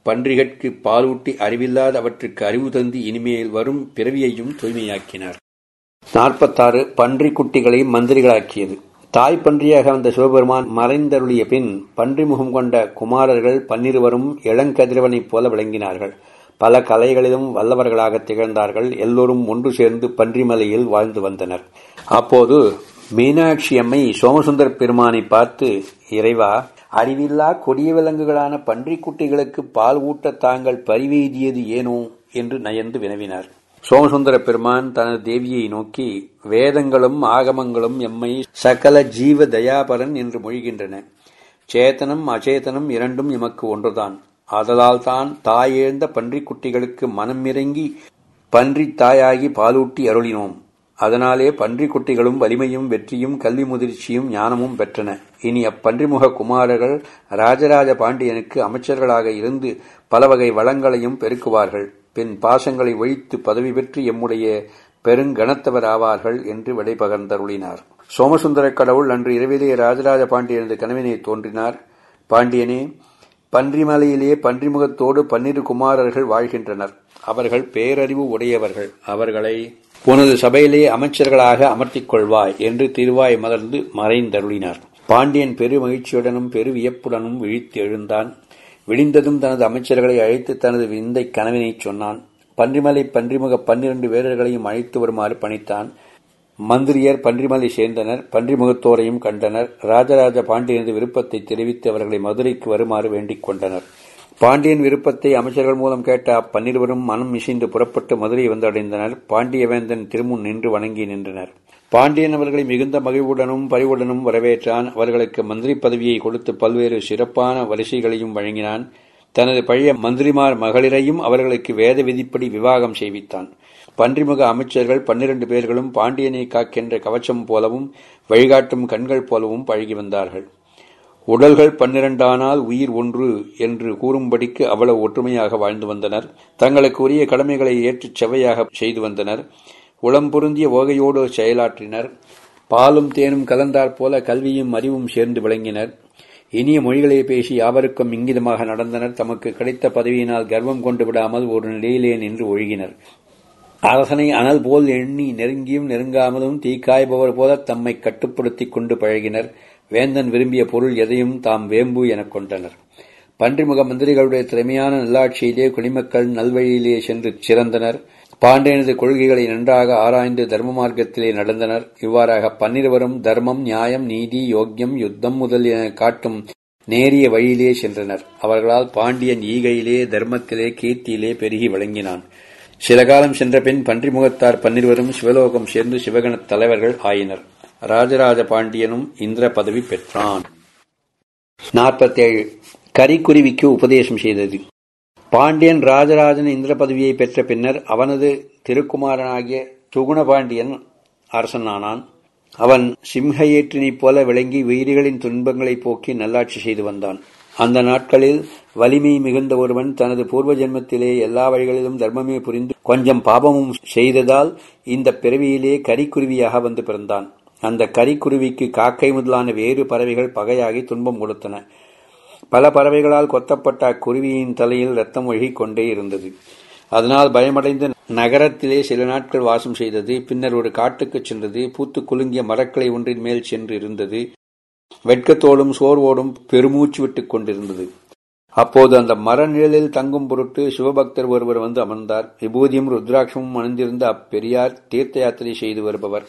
பன்றிகட்கு பாலூட்டி அறிவில்லாத அவற்றுக்கு அறிவு தந்து இனிமேல் வரும் பிறவியையும் தூய்மையாக்கினார். நாற்பத்தாறு பன்றி குட்டிகளை மந்திரிகளாக்கியது. தாய் பன்றியாக வந்த சிவபெருமான் மறைந்தருளிய பின் பன்றி முகம் கொண்ட குமாரர்கள் பன்னிருவரும் இளங்கதிரவனைப் போல விளங்கினார்கள். பல கலைகளிலும் வல்லவர்களாக திகழ்ந்தார்கள். எல்லோரும் ஒன்று சேர்ந்து பன்றிமலையில் வாழ்ந்து வந்தனர். அப்போது மீனாட்சி அம்மை சோமசுந்தர பெருமானை பார்த்து இறைவா அறிவில்லா கொடிய விலங்குகளான பன்றிக்குட்டிகளுக்கு பால் ஊட்ட தாங்கள் பரிவெய்தியது ஏனோ? என்று நயந்து வினவினார். சோமசுந்தர பெருமான் தனது தேவியை நோக்கி வேதங்களும் ஆகமங்களும் எம்மை சகல ஜீவ தயாபரன் என்று மொழிகின்றன. சேத்தனம் அச்சேதனம் இரண்டும் எமக்கு ஒன்றுதான். ஆதலால் தான் தாயேழ்ந்த பன்றிக்குட்டிகளுக்கு மனம் இறங்கி பன்றி தாயாகி பாலூட்டி அருளினோம். அதனாலே பன்றிக் குட்டிகளும் வலிமையும் வெற்றியும் கல்வி முதிர்ச்சியும் ஞானமும் பெற்றன. இனி அப்பன்றிமுக குமாரர்கள் ராஜராஜ பாண்டியனுக்கு அமைச்சர்களாக இருந்து பல வகை வளங்களையும் பெருக்குவார்கள். பின் பாசங்களை ஒழித்து பதவி பெற்று எம்முடைய பெருங்கணத்தவர் ஆவார்கள் என்று விடை பகர்ந்தருளினார் சோமசுந்தர கடவுள் அன்று இரவிலே ராஜராஜ பாண்டியனது கனவினை தோன்றினார். பாண்டியனே பன்றிமலையிலே பன்றிமுகத்தோடு பன்னிரு குமாரர்கள் வாழ்கின்றனர். அவர்கள் பேரறிவு உடையவர்கள். அவர்களை உனது சபையிலே அமைச்சர்களாக அமர்த்திக் கொள்வாய் என்று திருவாய் மலர்ந்து மறைந்தருளினார். பாண்டியன் பெரு மகிழ்ச்சியுடனும் பெரு வியப்புடனும் விழித்து எழுந்தான். விழிந்ததும் தனது அமைச்சர்களை அழைத்து தனது விந்தை கனவினை சொன்னான். பன்றிமலை பன்றிமுக பன்னிரண்டு வீரர்களையும் அழைத்து வருமாறு பணித்தான். மந்திரியர் பன்றிமலை சேர்ந்தனர் பன்றிமுகத்தோரையும் கண்டனர். ராஜராஜ பாண்டியனது விருப்பத்தை தெரிவித்து அவர்களை மதுரைக்கு வருமாறு வேண்டிக் கொண்டனர். பாண்டியன் விருப்பத்தை அமைச்சர்கள் மூலம் கேட்ட அப்பன்னிருவரும் மனம் இசைந்து புறப்பட்டு மதுரை வந்தடைந்தனர் பாண்டியவேந்தன் திருமுன் நின்று வணங்கி நின்றனர். பாண்டியன் அவர்களை மிகுந்த மகிழ்வுடனும் பரிவுடனும் வரவேற்றான். அவர்களுக்கு மந்திரி பதவியை கொடுத்து பல்வேறு சிறப்பான வரிசைகளையும் வழங்கினான். தனது பழைய மந்திரிமார் மகளிரையும் அவர்களுக்கு வேத விதிப்படி விவாகம் செய்வித்தான். பன்றிமுக அமைச்சர்கள் பன்னிரண்டு பேர்களும் பாண்டியனை காக்கின்ற கவச்சம் போலவும் வழிகாட்டும் கண்கள் போலவும் பழகி வந்தார்கள். உடல்கள் பன்னிரண்டானால் உயிர் ஒன்று என்று கூறும்படிக்கு அவ்வளவு ஒற்றுமையாக வாழ்ந்து வந்தனர். தங்களுக்கு உரிய கடமைகளை ஏற்றுச் செவையாக செய்து வந்தனர். உளம் பொருந்திய ஓகையோடு செயலாற்றினர். பாலும் தேனும் கலந்தாற் போல கல்வியும் அறிவும் சேர்ந்து விளங்கினர். இனிய மொழிகளை பேசி யாவருக்கும் இங்கிதமாக நடந்தனர். தமக்கு கிடைத்த பதவியினால் கர்வம் கொண்டு விடாமல் ஒரு நிலையிலே நின்று ஒழுகினர். அரசனை அனல் போல் எண்ணி நெருங்கியும் நெருங்காமலும் தீக்காய்பவர் போல தம்மை கட்டுப்படுத்திக் கொண்டு பழகினர். வேந்தன் விரும்பிய பொருள் எதையும் தாம் வேம்பு எனக் கொண்டனர். பன்றிமுக மந்திரிகளுடைய திறமையான நல்லாட்சியிலே குடிமக்கள் நல்வழியிலே சென்று சிறந்தனர். பாண்டியனது கொள்கைகளை நன்றாக ஆராய்ந்து தர்ம மார்க்கத்திலே நடந்தனர். இவ்வாறாக பன்னிருவரும் தர்மம் நியாயம் நீதி யோக்கியம் யுத்தம் முதலிய காட்டும் நேரிய வழியிலே சென்றனர். அவர்களால் பாண்டியன் ஈகையிலே தர்மத்திலே கீர்த்தியிலே பெருகி விளங்கினான். சில காலம் சென்ற பின் பன்றிமுகத்தார் பன்னிருவரும் சிவலோகம் சேர்ந்து சிவகணத் தலைவர்கள் ஆயினர். ராஜராஜ பாண்டியனும் இந்திர பதவி பெற்றான். நாற்பத்தேழு. கரிக்குருவிக்கு உபதேசம் செய்தது. பாண்டியன் ராஜராஜன் இந்திர பதவியை பெற்ற பின்னர் அவனது திருக்குமாரனாகிய சுகுணபாண்டியன் அரசனானான். அவன் சிம்ஹ ஏற்றினைப் போல விளங்கி உயிரிகளின் துன்பங்களை போக்கி நல்லாட்சி செய்து வந்தான். அந்த நாட்களில் வலிமை மிகுந்த ஒருவன் தனது பூர்வ ஜென்மத்திலே எல்லா வழிகளிலும் தர்மமே புரிந்து கொஞ்சம் பாபமும் செய்ததால் இந்த பிறவியிலே கரிக்குருவியாக வந்து பிறந்தான். அந்த கரிக்குருவிக்கு காக்கை முதலான வேறு பறவைகள் பகையாகி துன்பம் கொடுத்தன. பல பறவைகளால் கொத்தப்பட்ட அக்குருவியின் தலையில் ரத்தம் ஒழுகிக் கொண்டே இருந்தது. அதனால் பயமடைந்த நகரத்திலே சில நாட்கள் வாசம் செய்தது பின்னர் ஒரு காட்டுக்குச் சென்றது பூத்து குலுங்கிய மரக்கிளை ஒன்றின் மேல் சென்று இருந்தது வெட்கத்தோடும் சோர்வோடும் பெருமூச்சு விட்டுக் கொண்டிருந்தது. அப்போது அந்த மர நிழலில் தங்கும் பொருட்டு சிவபக்தர் ஒருவர் வந்து அமர்ந்தார். விபூதியும் ருத்ராட்சமும் அணிந்திருந்த அப்பெரியார் தீர்த்த யாத்திரை செய்து வருபவர்.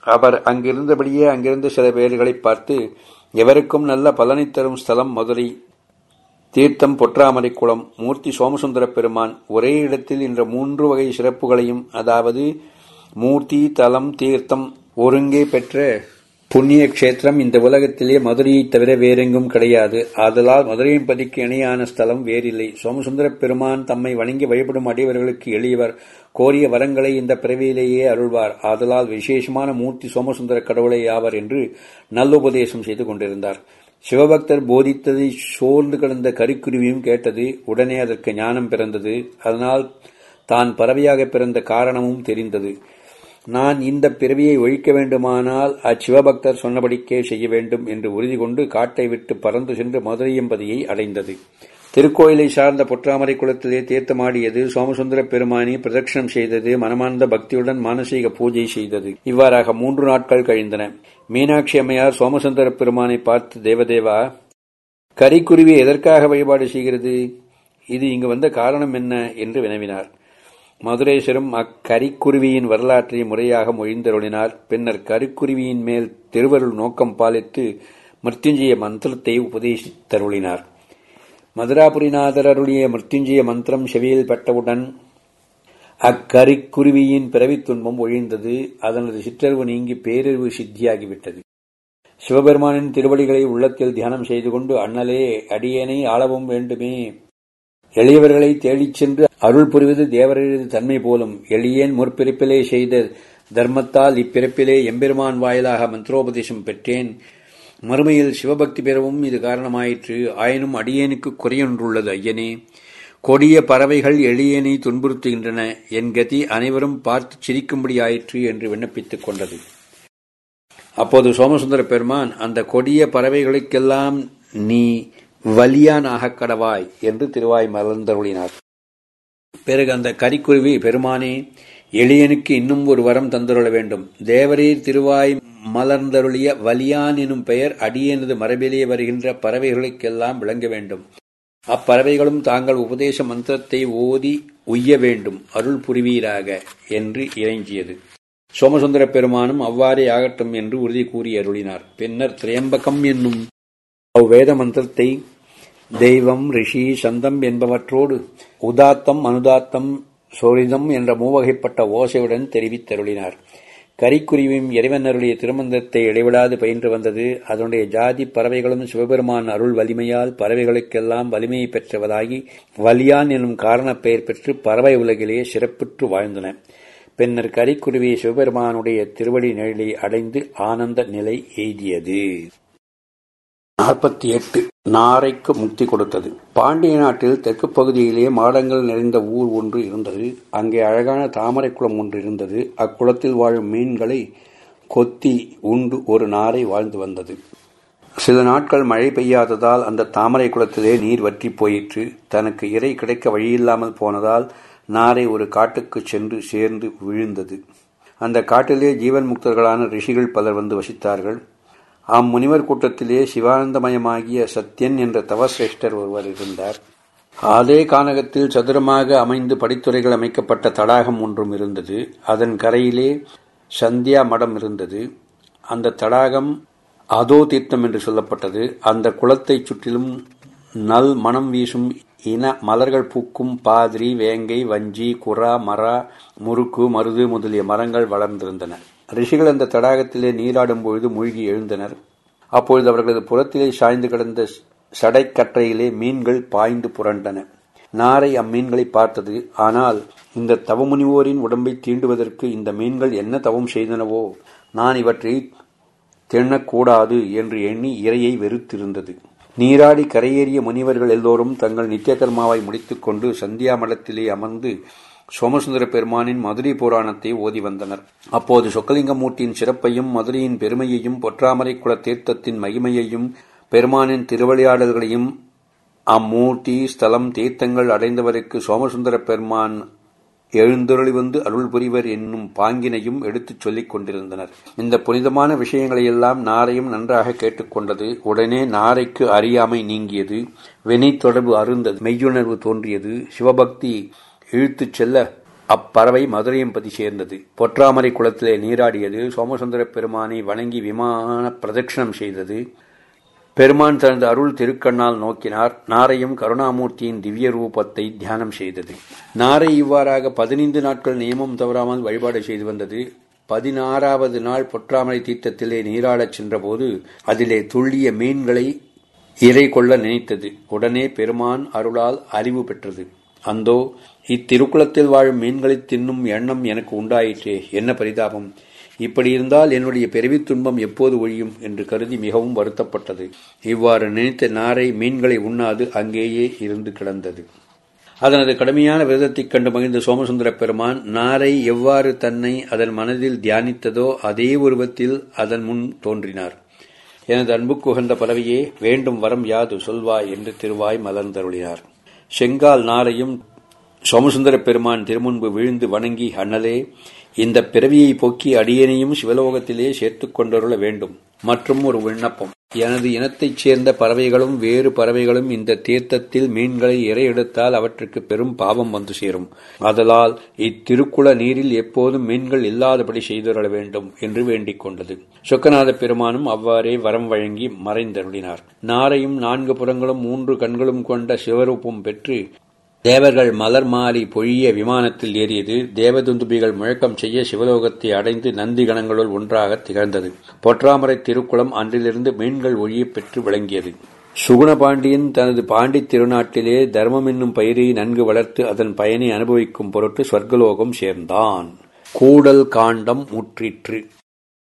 அவர் அங்கிருந்தபடியே அங்கிருந்த சில பேர்களை பார்த்து எவருக்கும் நல்ல பலனை தரும் ஸ்தலம் மதுரை. தீர்த்தம் பொற்றாமரை குளம் மூர்த்தி சோமசுந்தர பெருமான் ஒரே இடத்தில் இந்த மூன்று வகை சிறப்புகளையும் அதாவது மூர்த்தி தலம் தீர்த்தம் ஒருங்கே பெற்ற புண்ணிய கஷேத்திரம் இந்த உலகத்திலே மதுரையைத் தவிர வேறெங்கும் கிடையாது. ஆதலால் மதுரையின் பதிக்கு இணையான ஸ்தலம் வேறில்லை. சோமசுந்தர பெருமான் தம்மை வணங்கி வழிபடும் அடியவர்களுக்கு எளியவர். கோரிய வரங்களை இந்த பிறவியிலேயே அருள்வார். ஆதலால் விசேஷமான மூர்த்தி சோமசுந்தர கடவுளை ஆவர் என்று நல்லுபதேசம் செய்து கொண்டிருந்தார். சிவபக்தர் போதித்ததை சோர்ந்து கிடந்த கரிக்குருவியும் கேட்டது உடனே அதற்கு ஞானம் பிறந்தது. அதனால் தான் பறவையாக பிறந்த காரணமும் தெரிந்தது. நான் இந்த பிறவியை ஒழிக்க வேண்டுமானால் அச்சிவபக்தர் சொன்னபடிக்கே செய்ய வேண்டும் என்று உறுதி கொண்டு காட்டை விட்டு பறந்து சென்று மதுரையம்பதியை அடைந்தது. திருக்கோயிலை சார்ந்த பொற்றாமரை குளத்திலே தீர்த்தமாடியது சோமசுந்தர பெருமானி பிரதட்சணம் செய்தது மனமார்ந்த பக்தியுடன் மானசீக பூஜை செய்தது. இவ்வாறாக மூன்று நாட்கள் கழிந்தன. மீனாட்சி அம்மையார் சோமசுந்தர பெருமானை பார்த்து தேவதேவா கரிக்குருவி எதற்காக வழிபாடு செய்கிறது? இது இங்கு வந்த காரணம் என்ன? என்று வினவினார். மதுரேஸ்வரம் அக்கரிக்குருவியின் வரலாற்றை முறையாக மொழிந்தருளினார். பின்னர் கரிக்குருவியின் மேல் திருவருள் நோக்கம் பாலித்து மிருத்யுஞ்சய மந்திரத்தை உபதேசித்தருளினார். மதுராபுரிநாதர் அருளிய மிருத்யுஞ்சய மந்திரம் செவியில் பட்டவுடன் அக்கரிக்குருவியின் பிறவித் துன்பம் ஒழிந்தது. அதனது சிற்றறிவு நீங்கி பேரறிவு சித்தியாகிவிட்டது. சிவபெருமானின் திருவடிகளை உள்ளத்தில் தியானம் செய்து கொண்டு அண்ணலே அடியேனை ஆளவும் வேண்டுமே. எளியவர்களை தேடிச் சென்று அருள் புரிவது தேவரது தன்மை போலும். எளியேன் முற்பிறப்பிலே செய்த தர்மத்தால் இப்பிறப்பிலே எம்பெருமான் வாயிலாக மந்திரோபதேசம் பெற்றேன். மறுமையில் சிவபக்தி பெறவும் இது காரணமாயிற்று. ஆயினும் அடியேனுக்கு குறையொன்றுள்ளது ஐயனே. கொடிய பறவைகள் எளியனை துன்புறுத்துகின்றன. என் கதி அனைவரும் பார்த்து சிரிக்கும்படி ஆயிற்று என்று விண்ணப்பித்துக் கொண்டது. அப்போது சோமசுந்தர பெருமான் அந்த கொடிய பறவைகளுக்கெல்லாம் நீ வலியான் கடவாய் என்று திருவாய் மலர்ந்தருளினார் பிறகு அந்த கரிக்குருவி பெருமானே எளியனுக்கு இன்னும் ஒரு வரம் தந்தருள வேண்டும். தேவரீர் திருவாய் மலர்ந்தருளிய வலியான் எனும் பெயர் அடியனது மரபிலே வருகின்ற பறவைகளுக்கெல்லாம் விளங்க வேண்டும். அப்பறவைகளும் தாங்கள் உபதேச மந்திரத்தை ஓதி உய்ய வேண்டும். அருள் புரிவீராக என்று இறைஞ்சியது. சோமசுந்தர பெருமானும் அவ்வாறே ஆகட்டும் என்று உறுதி கூறி அருளினார். பின்னர் திரையம்பகம் என்னும் அவ்வேத மந்திரத்தை தெய்வம் ரிஷி சந்தம் என்பவற்றோடு உதாத்தம் அனுதாத்தம் சோரிதம் என்ற மூவகைப்பட்ட ஓசையுடன் தெரிவித்தருளினார். கரிக்குருவியும் இறைவன் அருளிய திருமந்தத்தை இடைவிடாது பயின்று வந்தது. அதனுடைய ஜாதி பறவைகளும் சிவபெருமான் அருள் வலிமையால் பறவைகளுக்கெல்லாம் வலிமையை பெற்றவதாகி வலியான் எனும் காரணப் பெயர் பெற்று பறவை உலகிலேயே சிறப்புற்று வாழ்ந்தன. பின்னர் கரிக்குருவி சிவபெருமானுடைய திருவடி நிழலை அடைந்து ஆனந்த நிலை எய்தியது. நாற்பத்தி எட்டு. நாரைக்கு முக்தி கொடுத்தது. பாண்டிய நாட்டில் தெற்கு பகுதியிலே மாடங்கள் நிறைந்த ஊர் ஒன்று இருந்தது. அங்கே அழகான தாமரை குளம் ஒன்று இருந்தது. அக்குளத்தில் வாழும் மீன்களை கொத்தி உண்டு ஒரு நாரை வாழ்ந்து வந்தது. சில நாட்கள் மழை பெய்யாததால் அந்த தாமரை குளத்திலே நீர் வற்றி போயிற்று. தனக்கு இறை கிடைக்க வழியில்லாமல் போனதால் நாரை ஒரு காட்டுக்கு சென்று சேர்ந்து விழுந்தது. அந்த காட்டிலே ஜீவன் முக்தர்களான ரிஷிகள் பலர் வந்து வசித்தார்கள். அம்முனிவர் கூட்டத்திலே சிவானந்தமயமாகிய சத்யன் என்ற தவசிரேஷ்டர் ஒருவர் இருந்தார். அதே கானகத்தில் சதுரமாக அமைந்து படித்துறைகள் அமைக்கப்பட்ட தடாகம் ஒன்றும் இருந்தது. அதன் கரையிலே சந்தியா மடம் இருந்தது. அந்த தடாகம் அதோ தீர்த்தம் என்று சொல்லப்பட்டது. அந்த குளத்தைச் சுற்றிலும் நல் மனம் வீசும் இன மலர்கள் பூக்கும் பாதிரி வேங்கை வஞ்சி குரா மரா முறுக்கு மருது முதலிய மரங்கள் வளர்ந்திருந்தன. ரிஷிகள் அந்த தடாகத்திலே நீராடும் பொழுது மூழ்கி எழுந்தனர். அப்பொழுது அவர்களது புறத்திலே சாய்ந்து கிடந்த சடைக்கற்றையிலே மீன்கள் பாய்ந்து புரண்டன. நாரை அம்மீன்களை பார்த்தது. ஆனால் இந்த தவமுனிவோரின் உடம்பை தீண்டுவதற்கு இந்த மீன்கள் என்ன தவம் செய்தனவோ நான் இவற்றை தின்னக்கூடாது என்று எண்ணி இரையை வெறுத்திருந்தது. நீராடி கரையேறிய முனிவர்கள் எல்லோரும் தங்கள் நித்திய கர்மாவை முடித்துக்கொண்டு சந்தியா மடத்திலே அமர்ந்து சோமசுந்தர பெருமானின் மதுரை புராணத்தை ஓதி வந்தனர். அப்போது சொக்கலிங்கமூர்த்தியின் சிறப்பையும் மதுரையின் பெருமையையும் பொற்றாமரை குல தீர்த்தத்தின் மகிமையையும் பெருமானின் திருவிளையாடல்களையும் அம்மூர்த்தி ஸ்தலம் தீர்த்தங்கள் அடைந்தவருக்கு சோமசுந்தர பெருமான் எழுந்தருளி வந்து அருள் புரிவர் என்னும் பாங்கினையும் எடுத்துச் சொல்லிக் கொண்டிருந்தனர். இந்த புனிதமான விஷயங்களையெல்லாம் நாரையும் நன்றாக கேட்டுக்கொண்டது உடனே நாரைக்கு அறியாமை நீங்கியது வெனி தொடர்பு அருந்தது மெய்யுணர்வு தோன்றியது சிவபக்தி இழுத்துச் செல்ல அப்பறவை மதுரையம்பதி சேர்ந்தது. பொற்றாமரை குளத்திலே நீராடியது சோமசுந்தர பெருமானை வணங்கி விமான பிரதட்சணம் செய்தது. பெருமான் தனது அருள் திருக்கண்ணால் நோக்கினார். நாரையும் கருணாமூர்த்தியின் திவ்ய ரூபத்தை தியானம் செய்தது. நாரை இவ்வாறாக பதினைந்து நாட்கள் நியமம் தவறாமல் வழிபாடு செய்து வந்தது. பதினாறாவது நாள் பொற்றாமரை தீர்த்தத்திலே நீராடச் சென்றபோது அதிலே துள்ளிய மீன்களை இறை கொள்ள நினைத்தது. உடனே பெருமான் அருளால் அறிவு பெற்றது. அந்தோ இத்திருக்குளத்தில் வாழும் மீன்களை தின்னும் எண்ணம் எனக்கு உண்டாயிற்றே. என்ன பரிதாபம்? இப்படி இருந்தால் என்னுடைய பெருவி துன்பம் எப்போது ஒழியும் என்று கருதி மிகவும் வருத்தப்பட்டது. இவ்வாறு நினைத்த நாரை மீன்களை உண்ணாது அங்கேயே இருந்து கிடந்தது. அதனது கடுமையான விரதத்தைக் கண்டு மகிழ்ந்த சோமசுந்தர பெருமான் நாரை எவ்வாறு தன்னை அதன் மனதில் தியானித்ததோ அதே உருவத்தில் அதன் முன் தோன்றினார். எனது அன்புக்கு உகந்த பறவையே வேண்டும் வரம் யாது சொல்வாய் என்று திருவாய் மலர்ந்தருளினார். செங்கால் நாரையும் சோமசுந்தர பெருமான் திருமுன்பு விழுந்து வணங்கி அண்ணலே இந்த பிறவியை போக்கி அடியனையும் சிவலோகத்திலே சேர்த்துக் கொண்டருள வேண்டும். மற்றும் ஒரு விண்ணப்பம். எனது இனத்தைச் சேர்ந்த பறவைகளும் வேறு பறவைகளும் இந்த தீர்த்தத்தில் மீன்களை இறை எடுத்தால் அவற்றுக்கு பெரும் பாவம் வந்து சேரும். அதலால் இத்திருக்குள நீரில் எப்போதும் மீன்கள் இல்லாதபடி செய்தருள வேண்டும் என்று வேண்டிக் கொண்டது. சொக்கநாத பெருமானும் அவ்வாறே வரம் வழங்கி மறைந்தருளினார். நாரையும் நான்கு புறங்களும் மூன்று கண்களும் கொண்ட சிவரூபம் பெற்று தேவர்கள் மலர் மாறி பொழிய விமானத்தில் ஏறியது தேவதுந்துபிகள் முழக்கம் செய்ய சிவலோகத்தை அடைந்து நந்தி கணங்களுள் ஒன்றாக திகழ்ந்தது. பொற்றாமரை திருக்குளம் அன்றிலிருந்து மீன்கள் ஒழிய பெற்று விளங்கியது. சுகுணபாண்டியன் தனது பாண்டி திருநாட்டிலே தர்மம் என்னும் பயிரை நன்கு வளர்த்து அதன் பயனை அனுபவிக்கும் பொருட்டு ஸ்வர்கலோகம் சேர்ந்தான். கூடல் காண்டம் முற்றிற்று.